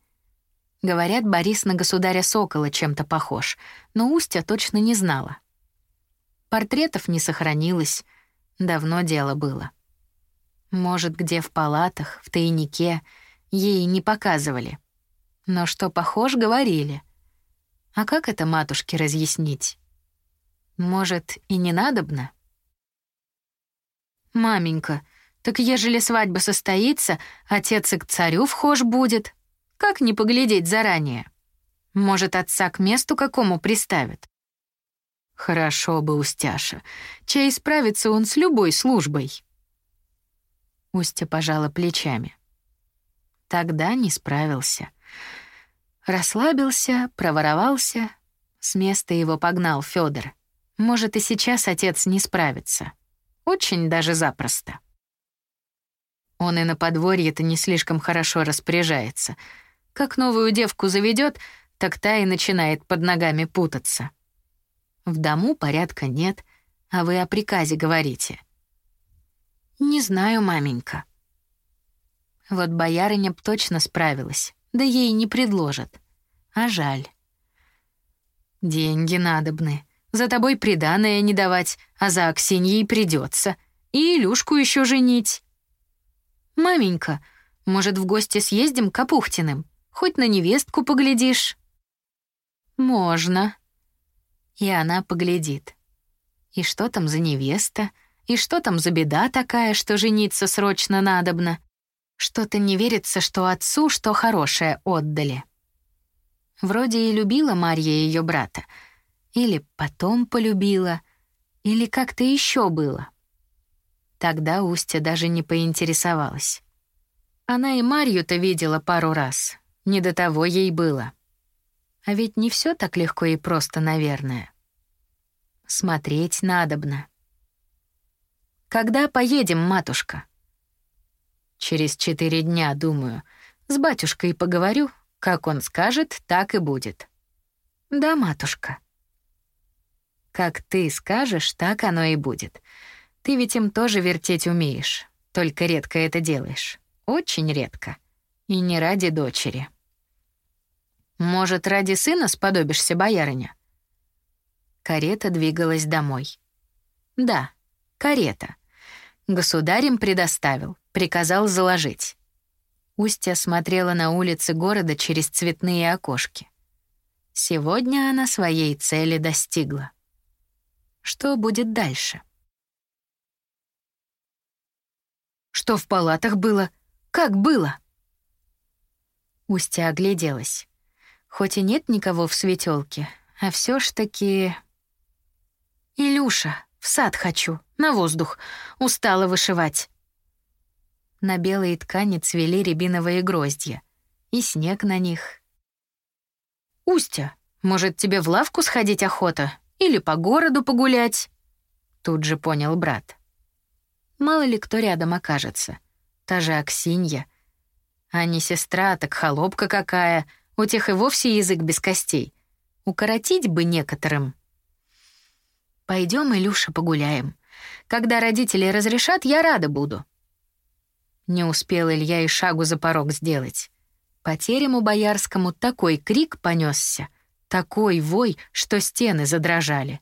Говорят, Борис на государя Сокола чем-то похож, но Устя точно не знала. Портретов не сохранилось. Давно дело было. Может, где в палатах, в тайнике, ей не показывали. Но что похож, говорили. А как это матушке разъяснить? Может, и не надобно? «Маменька, так ежели свадьба состоится, отец и к царю вхож будет. Как не поглядеть заранее? Может, отца к месту какому приставят? Хорошо бы, Устяша. Чай справится он с любой службой. Устя пожала плечами. Тогда не справился. Расслабился, проворовался. С места его погнал Федор. Может, и сейчас отец не справится. Очень даже запросто. Он и на подворье-то не слишком хорошо распоряжается. Как новую девку заведет, так та и начинает под ногами путаться. В дому порядка нет, а вы о приказе говорите. Не знаю, маменька. Вот боярыня б точно справилась, да ей не предложат. А жаль. Деньги надобны. За тобой приданое не давать, а за Аксиньей придется. И Илюшку еще женить. Маменька, может, в гости съездим к Капухтиным? Хоть на невестку поглядишь. Можно, и она поглядит. И что там за невеста? И что там за беда такая, что жениться срочно надобно? Что-то не верится, что отцу что хорошее отдали. Вроде и любила Марья ее брата. Или потом полюбила. Или как-то еще было. Тогда Устя даже не поинтересовалась. Она и Марью-то видела пару раз. Не до того ей было. А ведь не все так легко и просто, наверное. Смотреть надобно. Когда поедем, матушка? Через четыре дня, думаю. С батюшкой поговорю. Как он скажет, так и будет. Да, матушка. Как ты скажешь, так оно и будет. Ты ведь им тоже вертеть умеешь, только редко это делаешь. Очень редко. И не ради дочери. Может, ради сына сподобишься, боярыня? Карета двигалась домой. Да, карета. Государь им предоставил, приказал заложить. Устья смотрела на улицы города через цветные окошки. Сегодня она своей цели достигла. Что будет дальше? Что в палатах было? Как было? Устья огляделась. Хоть и нет никого в светелке, а все ж таки... «Илюша, в сад хочу, на воздух. Устала вышивать». На белой ткани цвели рябиновые гроздья. И снег на них. «Устя, может, тебе в лавку сходить охота? Или по городу погулять?» Тут же понял брат. Мало ли кто рядом окажется. Та же Аксинья. А не сестра, так холопка какая. У тех и вовсе язык без костей. Укоротить бы некоторым. Пойдем, Илюша, погуляем. Когда родители разрешат, я рада буду. Не успел Илья и шагу за порог сделать. По терему боярскому такой крик понесся, такой вой, что стены задрожали.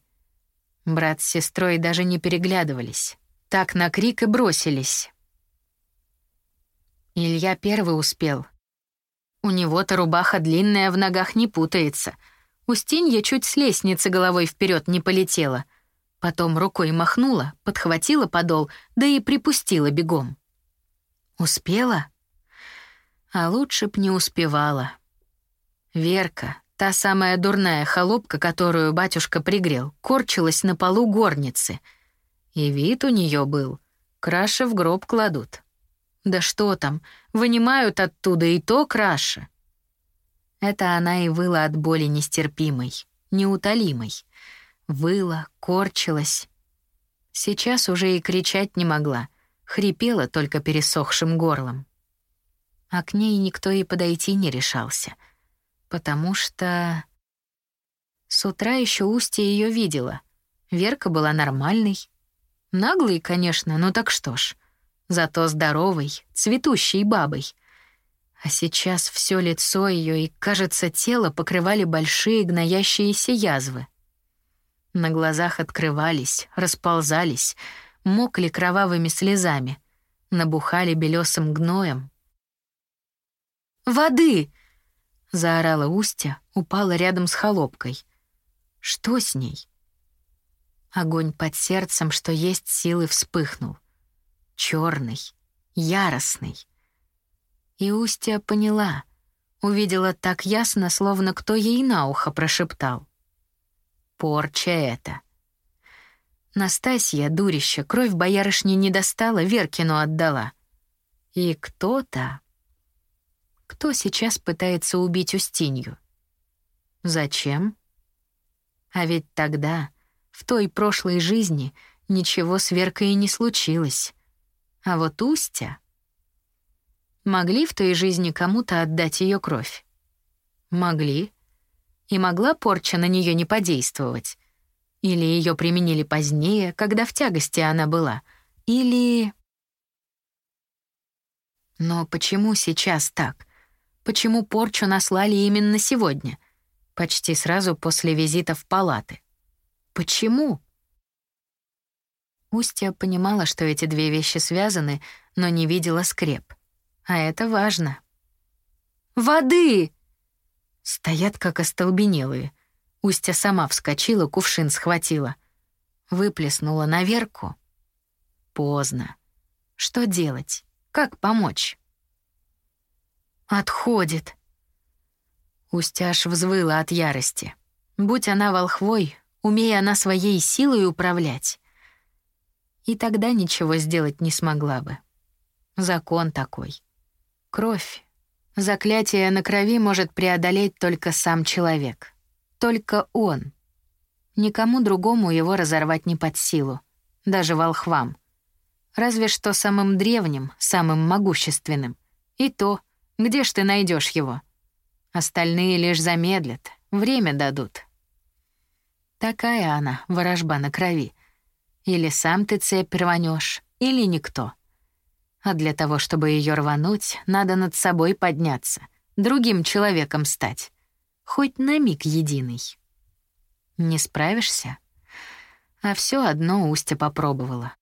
Брат с сестрой даже не переглядывались. Так на крик и бросились. Илья первый успел. У него-то рубаха длинная в ногах не путается. Устинья чуть с лестницы головой вперед не полетела. Потом рукой махнула, подхватила подол, да и припустила бегом. Успела? А лучше б не успевала. Верка, та самая дурная холопка, которую батюшка пригрел, корчилась на полу горницы. И вид у нее был. Краши в гроб кладут. Да что там, вынимают оттуда и то краше. Это она и выла от боли нестерпимой, неутолимой. Выла, корчилась. Сейчас уже и кричать не могла — хрипела только пересохшим горлом. А к ней никто и подойти не решался, потому что... С утра еще Устья ее видела. Верка была нормальной. Наглой, конечно, но так что ж. Зато здоровой, цветущей бабой. А сейчас все лицо ее и, кажется, тело покрывали большие гноящиеся язвы. На глазах открывались, расползались — мокли кровавыми слезами, набухали белесым гноем. «Воды!» — заорала Устя, упала рядом с холопкой. «Что с ней?» Огонь под сердцем, что есть силы, вспыхнул. Черный, яростный. И Устья поняла, увидела так ясно, словно кто ей на ухо прошептал. «Порча это!» Настасья, дурище, кровь боярышни не достала, Веркину отдала. И кто-то... Кто сейчас пытается убить Устинью? Зачем? А ведь тогда, в той прошлой жизни, ничего с Веркой не случилось. А вот Устя... Могли в той жизни кому-то отдать ее кровь? Могли. И могла порча на нее не подействовать. Или ее применили позднее, когда в тягости она была. Или... Но почему сейчас так? Почему порчу наслали именно сегодня? Почти сразу после визита в палаты. Почему? Устья понимала, что эти две вещи связаны, но не видела скреп. А это важно. «Воды!» Стоят как остолбенелые — Устя сама вскочила, кувшин схватила. Выплеснула на Верку. Поздно. Что делать? Как помочь? Отходит. Устя аж взвыла от ярости. Будь она волхвой, умея она своей силой управлять. И тогда ничего сделать не смогла бы. Закон такой. Кровь. Заклятие на крови может преодолеть только сам человек. Только он. Никому другому его разорвать не под силу, даже волхвам. Разве что самым древним, самым могущественным. И то, где ж ты найдешь его? Остальные лишь замедлят, время дадут. Такая она, ворожба на крови. Или сам ты цепь рванешь, или никто. А для того, чтобы ее рвануть, надо над собой подняться, другим человеком стать хоть на миг единый. Не справишься? А все одно Устя попробовала.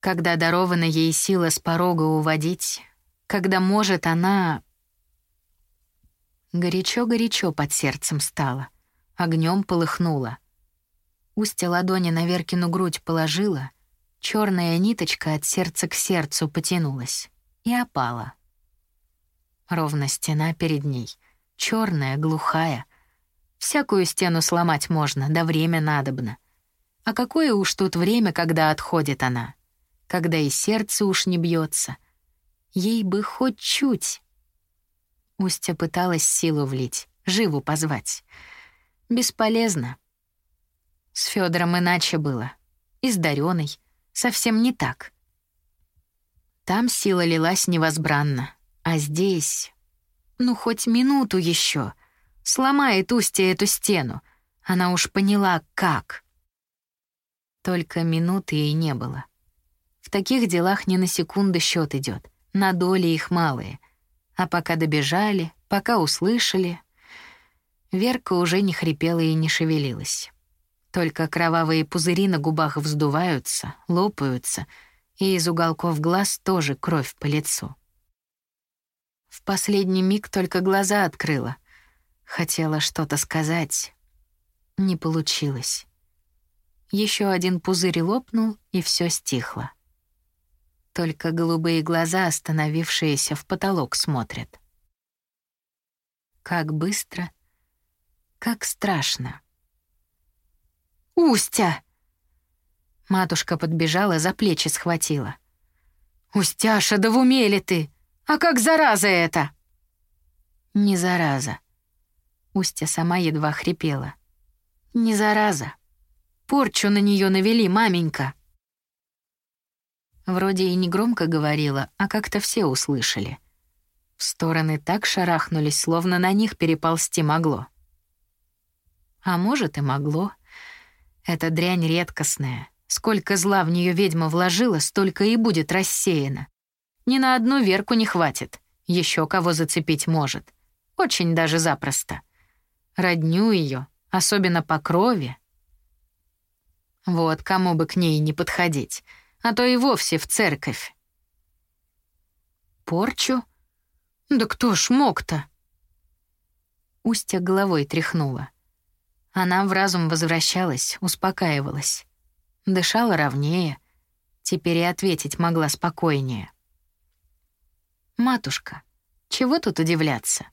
Когда дарована ей сила с порога уводить, когда может она... Горячо-горячо под сердцем стало, огнем полыхнула. Устья ладони на Веркину грудь положила, черная ниточка от сердца к сердцу потянулась и опала. Ровно стена перед ней, черная, глухая, Всякую стену сломать можно, да время надобно. А какое уж тут время, когда отходит она? Когда и сердце уж не бьется. Ей бы хоть чуть. Устя пыталась силу влить, живу позвать. Бесполезно. С Федором иначе было. и с Дарёной. Совсем не так. Там сила лилась невозбранно, а здесь... Ну, хоть минуту еще. Сломает Устья эту стену. Она уж поняла, как. Только минуты и не было. В таких делах ни на секунду счет идет, на доли их малые. А пока добежали, пока услышали... Верка уже не хрипела и не шевелилась. Только кровавые пузыри на губах вздуваются, лопаются, и из уголков глаз тоже кровь по лицу. В последний миг только глаза открыла. Хотела что-то сказать. Не получилось. Еще один пузырь лопнул, и все стихло. Только голубые глаза, остановившиеся в потолок, смотрят. Как быстро, как страшно. «Устя!» Матушка подбежала, за плечи схватила. «Устяша, да в уме ли ты? А как зараза это?» «Не зараза». Устя сама едва хрипела. «Не зараза. Порчу на нее навели, маменька». Вроде и не громко говорила, а как-то все услышали. В стороны так шарахнулись, словно на них переползти могло. А может и могло. Эта дрянь редкостная. Сколько зла в нее ведьма вложила, столько и будет рассеяно. Ни на одну верку не хватит. Еще кого зацепить может. Очень даже запросто. Родню ее, особенно по крови, вот кому бы к ней не подходить, а то и вовсе в церковь. Порчу? Да кто ж мог-то? Устья головой тряхнула. Она в разум возвращалась, успокаивалась. Дышала ровнее, теперь и ответить могла спокойнее. «Матушка, чего тут удивляться?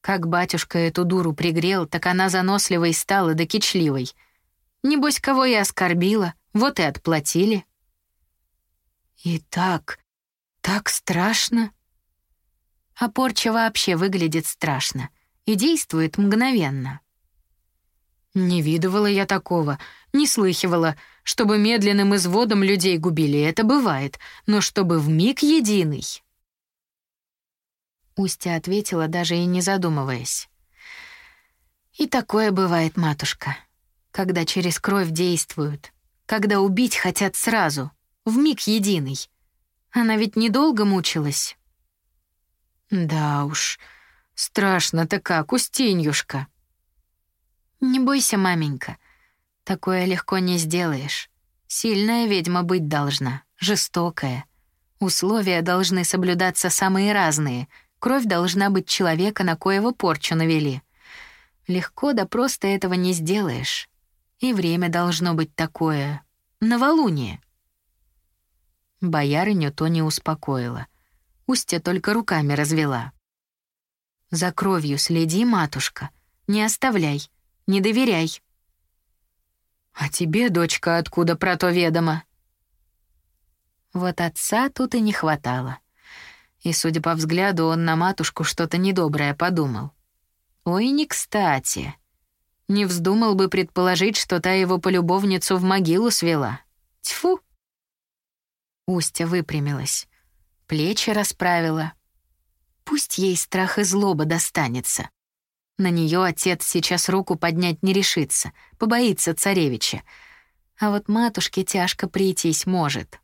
Как батюшка эту дуру пригрел, так она заносливой стала да кичливой — Небось, кого я оскорбила, вот и отплатили. И так, так страшно. А порча вообще выглядит страшно и действует мгновенно. Не видывала я такого, не слыхивала, чтобы медленным изводом людей губили, это бывает, но чтобы в миг единый. Устя ответила, даже и не задумываясь. И такое бывает, матушка когда через кровь действуют, когда убить хотят сразу, в миг единый. Она ведь недолго мучилась. Да уж, страшно-то как, Устиньюшка. Не бойся, маменька, такое легко не сделаешь. Сильная ведьма быть должна, жестокая. Условия должны соблюдаться самые разные. Кровь должна быть человека, на коего порчу навели. Легко да просто этого не сделаешь. И время должно быть такое. Новолуние. Боярыню то не успокоила. Устья только руками развела. «За кровью следи, матушка. Не оставляй, не доверяй». «А тебе, дочка, откуда про то ведомо?» Вот отца тут и не хватало. И, судя по взгляду, он на матушку что-то недоброе подумал. «Ой, не кстати. Не вздумал бы предположить, что та его полюбовницу в могилу свела. Тьфу! Устя выпрямилась, плечи расправила. Пусть ей страх и злоба достанется. На нее отец сейчас руку поднять не решится, побоится царевича. А вот матушке тяжко прийтись может.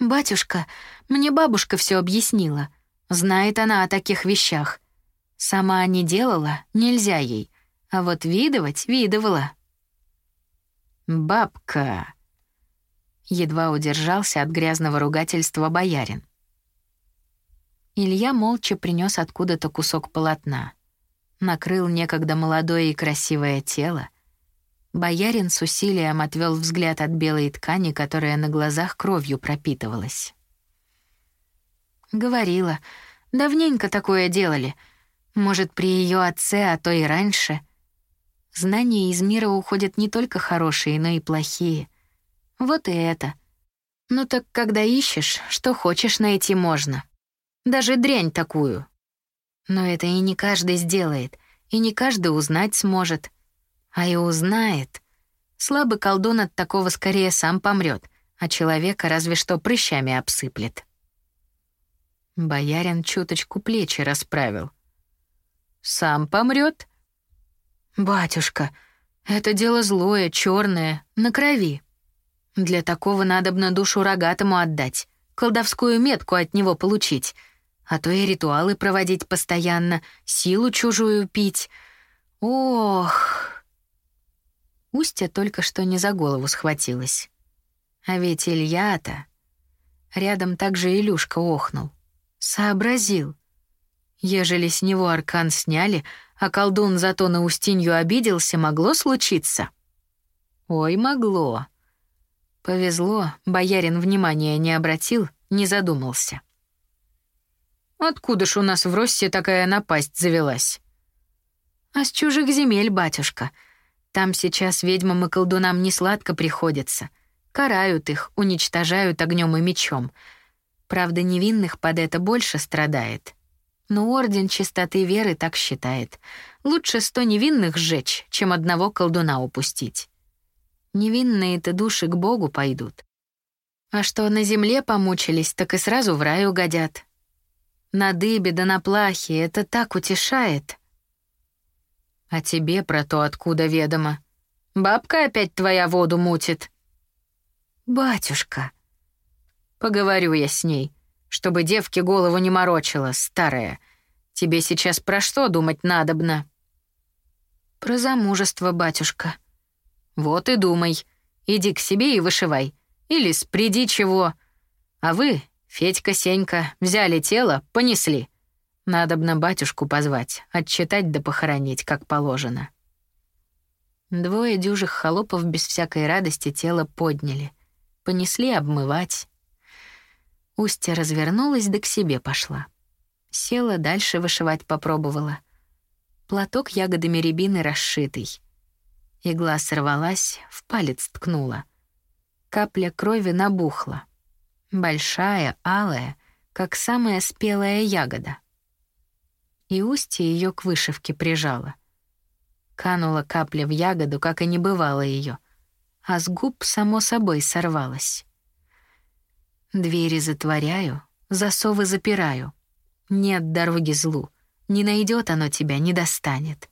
«Батюшка, мне бабушка все объяснила. Знает она о таких вещах. Сама не делала, нельзя ей. А вот видывать видывала. «Бабка!» Едва удержался от грязного ругательства боярин. Илья молча принес откуда-то кусок полотна. Накрыл некогда молодое и красивое тело. Боярин с усилием отвел взгляд от белой ткани, которая на глазах кровью пропитывалась. Говорила, давненько такое делали. Может, при ее отце, а то и раньше — Знания из мира уходят не только хорошие, но и плохие. Вот и это. Ну так когда ищешь, что хочешь найти можно. Даже дрянь такую. Но это и не каждый сделает, и не каждый узнать сможет. А и узнает. Слабый колдун от такого скорее сам помрет, а человека разве что прыщами обсыплет. Боярин чуточку плечи расправил. «Сам помрет? «Батюшка, это дело злое, черное, на крови. Для такого надобно душу рогатому отдать, колдовскую метку от него получить, а то и ритуалы проводить постоянно, силу чужую пить. Ох!» Устья только что не за голову схватилась. А ведь Илья-то... Рядом также Илюшка охнул. Сообразил. Ежели с него аркан сняли, а колдун зато на Устинью обиделся, могло случиться? Ой, могло. Повезло, боярин внимания не обратил, не задумался. Откуда ж у нас в Россе такая напасть завелась? А с чужих земель, батюшка. Там сейчас ведьмам и колдунам не сладко приходится. Карают их, уничтожают огнем и мечом — Правда, невинных под это больше страдает. Но Орден Чистоты Веры так считает. Лучше сто невинных сжечь, чем одного колдуна упустить. Невинные-то души к Богу пойдут. А что на земле помучились, так и сразу в рай угодят. На дыбе да на плахе это так утешает. А тебе про то откуда ведомо? Бабка опять твоя воду мутит. Батюшка, Поговорю я с ней, чтобы девке голову не морочила, старая. Тебе сейчас про что думать надобно?» «Про замужество, батюшка». «Вот и думай. Иди к себе и вышивай. Или спреди чего. А вы, Федька, Сенька, взяли тело, понесли. Надобно батюшку позвать, отчитать да похоронить, как положено». Двое дюжих холопов без всякой радости тело подняли. Понесли обмывать, Устья развернулась да к себе пошла. Села, дальше вышивать попробовала. Платок ягодами рябины расшитый. Игла сорвалась, в палец ткнула. Капля крови набухла. Большая, алая, как самая спелая ягода. И устье ее к вышивке прижала. Канула капля в ягоду, как и не бывало ее, а с губ само собой сорвалась. Двери затворяю, засовы запираю. Нет дороги злу. Не найдет оно тебя, не достанет.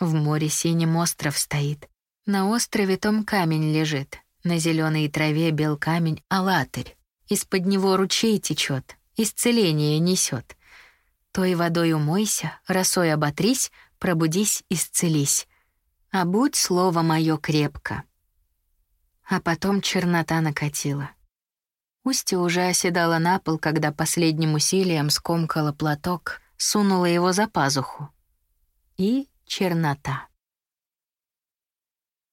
В море синим остров стоит. На острове том камень лежит. На зеленой траве бел камень алатырь. Из-под него ручей течет, исцеление несет. Той водой умойся, росой оботрись, пробудись, исцелись. А будь слово мое крепко. А потом чернота накатила. Устья уже оседала на пол, когда последним усилием скомкала платок, сунула его за пазуху. И чернота.